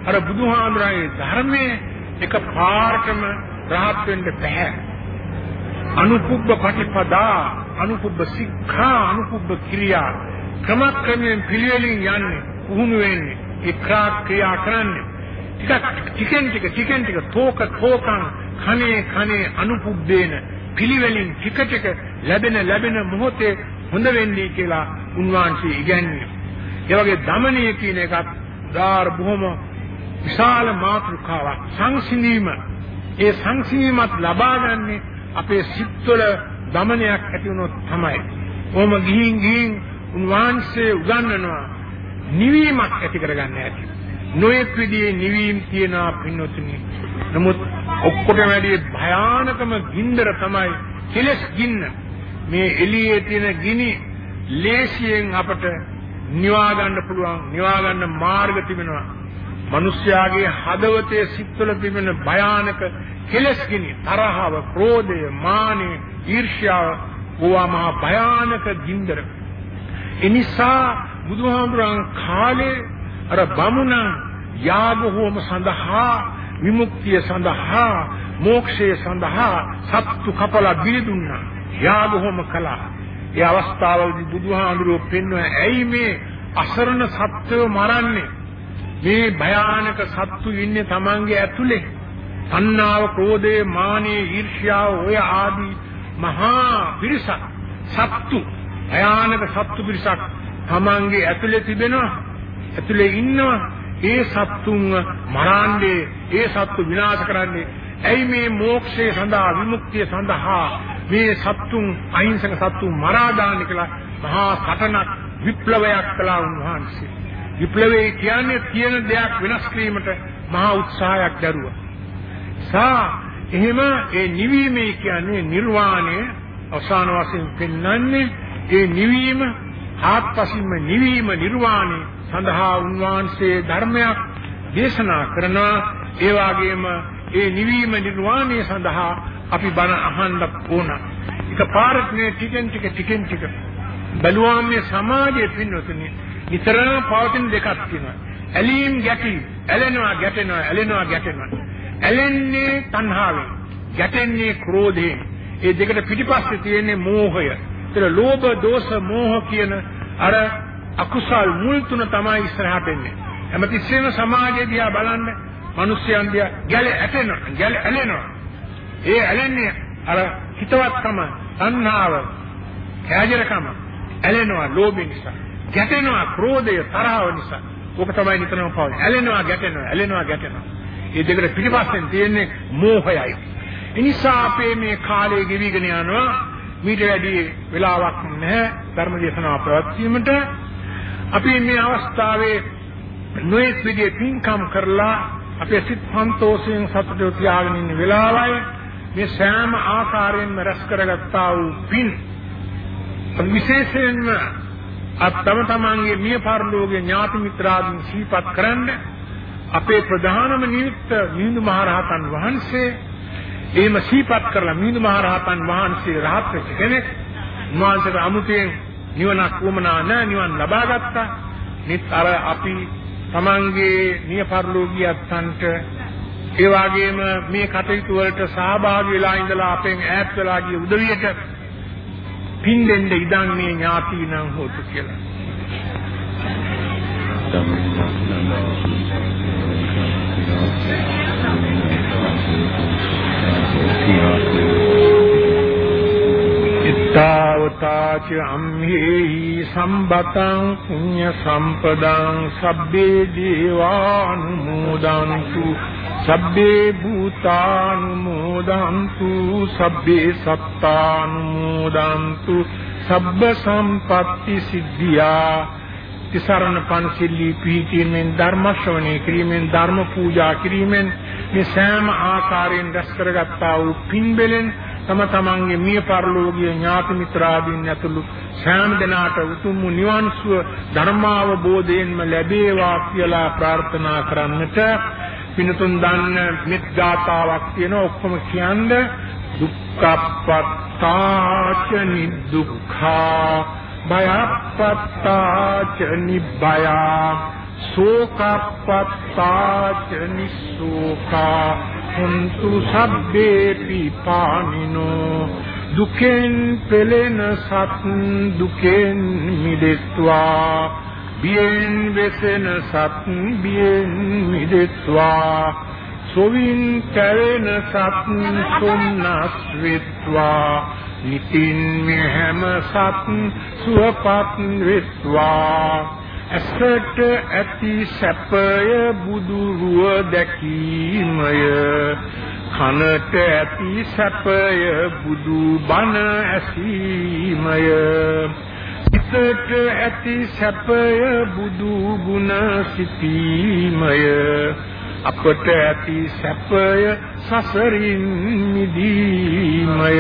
අර බුදුහාඳුරගේ ධර්මයේ එක පාරකම රහත් වෙන්න බෑ. අනුකුබ්බ පටිපදා අනුකුබ්බ සික්ඛා අනුකුබ්බ ක්‍රියා ක්‍රමක්‍රමයෙන් පිළිවෙලින් යන්නේ පුහුණු වෙන්නේ එක්රා ක්‍රියා කරන්නේ ටිකක් ටිකෙන් ටික ටිකෙන් ටික තෝක තෝකං කනේ කනේ අනුපුබ්බේන පිළිවෙලින් ටික ටික ලැබෙන ලැබෙන මොහොතේ හොඳ වෙන්නේ කියලා උන්වහන්සේ ඉගැන්වුවේ. ඒ වගේ දමනය කියන එකත් ධාර බොහොම විශාල මාතෘකාවක් සංසිඳීම ඒ සංසිඳීමත් ලබා ගන්නේ අපේ සිත්වල දමනයක් ඇති වුණොත් තමයි. කොහොම ගිහින් ගිහින් උන්වහන්සේ උගන්වනවා නිවීමක් ඇති කරගන්න ඇති. නොඑක් විදිහේ නිවීම තියන පින්නොතුනි. නමුත් ඔක්කොටම වැඩි භයානකම ගින්දර තමයි කෙලස් ගින්න. මේ එළියේ තියෙන ගිනි ලේසියෙන් අපට නිවා ගන්න පුළුවන් නිවා ගන්න මාර්ග තිබෙනවා. මිනිස්යාගේ හදවතේ සිත්වල තිබෙන භයානක කෙලස් ගිනි තරහව, ක්‍රෝධය, මානෙ, ඊර්ෂ්‍යාව ඕවා මහා භයානක ගින්දර. එනිසා බුදුහාමුදුරන් කාලේ අර බමුණන් යාග හෝම සඳහා විමුක්තිය සඳහා මෝක්ෂය සඳහා සත්තු කපලා බිලි දුන්නා යාග හෝම කළා ඒ අවස්ථාවවලදී බුදුහාඳුරෝ පෙන්වන ඇයි මේ අසරණ සත්වව මරන්නේ? මේ භයානක සත්තු ඉන්නේ Tamange ඇතුලේ. තණ්හාව ක්‍රෝධය මානෙ ඊර්ෂ්‍යාව ඔය ආදී මහා පිරිසක් සත්තු භයානක සත්තු පිරිසක් Tamange ඇතුලේ තිබෙනවා ඇතුලේ ඉන්නවා. ඒ සත්තුන්ව මරන්නේ ඒ සත්තු විනාශ කරන්නේ ඇයි මේ මෝක්ෂය සඳහා විමුක්තිය සඳහා මේ සත්තුන් අහිංසක සත්තුන් මරා දාන්නේ කියලා මහා සටනක් විප්ලවයක් කළා උන්වහන්සේ. විප්ලවය කියන්නේ තියෙන දෙයක් වෙනස් කිරීමට මහා උත්සාහයක් දරුවා. සා එහෙම ඒ නිවීමේ කියන්නේ නිර්වාණය අවසාන වශයෙන් පෙන්වන්නේ ඒ නිවීම ආත්පසින්ම නිවීම නිර්වාණය සඳහා උන්වහන්සේ ධර්මයක් දේශනා කරනවා. ඒ වගේම ඒ නිවීම නිර්වාණය සඳහා අපි බණ අහන්න ඕන. ඒක පාරක් නේ ටිකෙන් ටික ටිකෙන් ටික බැලුවාම මේ සමාජයේ පින්නතුනි නිතරම පවතින දෙකක් තියෙනවා. ඇලීම් ගැටීම්, ඇලෙනවා ගැටෙනවා, ඇලෙනවා ගැටෙනවා. ඇලෙන්නේ තණ්හාවෙන්, ගැටෙන්නේ ක්‍රෝධයෙන්. ඒ දෙකට පිටිපස්සේ තියෙන්නේ මෝහය. ඒතර ලෝභ, දෝෂ, මෝහ කියන අර අකුසල් මුල් තුන තමයි ඉස්සරහට එන්නේ. හැමතිස්සෙම සමාජයේ දිහා බලන්න මිනිස්යන් දිහා ගැල ඇටෙනවා, ගැල ඇලෙනවා. ඒ ඇලෙන්නේ අර හිතවත්කම, තණ්හාව, කෑජරකම ඇලෙනවා ලෝභය නිසා. ගැටෙනවා ක්‍රෝධය, තරහව නිසා. ඕක තමයි නිතරම පවතින. ඇලෙනවා, ගැටෙනවා, ඇලෙනවා, ගැටෙනවා. මේ දෙකට පිටිපස්සෙන් තියෙන්නේ මෝහයයි. එනිසා අපේ මේ කාලය ගෙවිගෙන යනවා. මීට වැඩි වෙලාවක් නැහැ ධර්ම දේශනාව පැවැත්වීමට. අපි මේ අවස්ථාවේ නොයෙක් විදිහේ පින්කම් කරලා අපේ සිත් සන්තෝෂයෙන් සතුටව තියාගෙන ඉන්න වෙලාවයි මේ සෑම ආකාරයෙන්ම රැස් කරගත්තා වූ පින්. විශේෂයෙන්ම අත්තම තමන්ගේ මිය පරලෝකයේ ඥාති මිත්‍රාදීන් සිහිපත් කරන්න අපේ ප්‍රධානම නියුක්ත මිහිඳු මහරහතන් වහන්සේ. එහෙම සිහිපත් කරලා මිහිඳු මහරහතන් වහන්සේ රහත් වෙච්ච කෙනෙක්. උන්වහන්සේට අමුතෙන් නිවනක් වුමනා නැහැ නිවන් ලබා ගත්තා. නිත් අර අපි තමන්ගේ මිය පරලෝකියයන්ට ඒ වගේම මේ කටයුතු වලට සහභාගී වෙලා ඉඳලා අපෙන් ඈත් වෙලා ගිය උදවියට පින් දෙන්න ඉදන් මේ ඥාතිනම් හොතු කියලා. ඉත්තාවතාච අම්හෙහි සම්බතං පුඤ්ඤ සම්පදං සබ්බේ දීවානුමෝදන්තු සබ්බේ භූතානුමෝදන්තු සබ්බේ සත්තානුමෝදන්තු සබ්බ සම්පatti සිද්ධියා. තිසරණ පන්සිල්ලී පීඨීමෙන් ධර්ම ශ්‍රවණය කිරීමෙන් ධර්ම පූජා කිරීමෙන් මේ සෑම ආකාරයෙන් දැස් කරගත්තා වූ පින්බෙලෙන් තම තමන්ගේ මිය පරලෝකීය ඥාති මිත්‍රාදීන් ඇතුළු සෑම දෙනාට උතුම් නිවන් සුව ධර්මාවබෝධයෙන්ම ලැබේවා කියලා ප්‍රාර්ථනා කරන්නට පිනතුන් දන්න මෙත් ගාතාවක් තියෙන ඔක්කොම කියන්නේ දුක්ඛපත්තාච නිදුක්ඛා භයපත්තාච නිබ්බයා ශෝකපත්තාච නිස්සෝකා හුන්තු සබ්බේ පිපානිනෝ දුකෙන් පෙළෙන සත් දුකෙන් මිදෙත්වා. බියෙන් වෙසෙන සත් බියෙන් මිදෙත්වා. සොවින් කැවෙන සත් සොම්නස් වෙත්වා. නිතින් මෙහෙම සත් සුවපත් වෙත්වා. ඇසට ඇති සැපය බුදු රුව දැකීමය. කනට ඇති සැපය බුදු බණ ඇසීමය. සිතට ඇති සැපය බුදු ගුණ සිතීමය අපට ඇති සැපය සසරින් මිදීමය.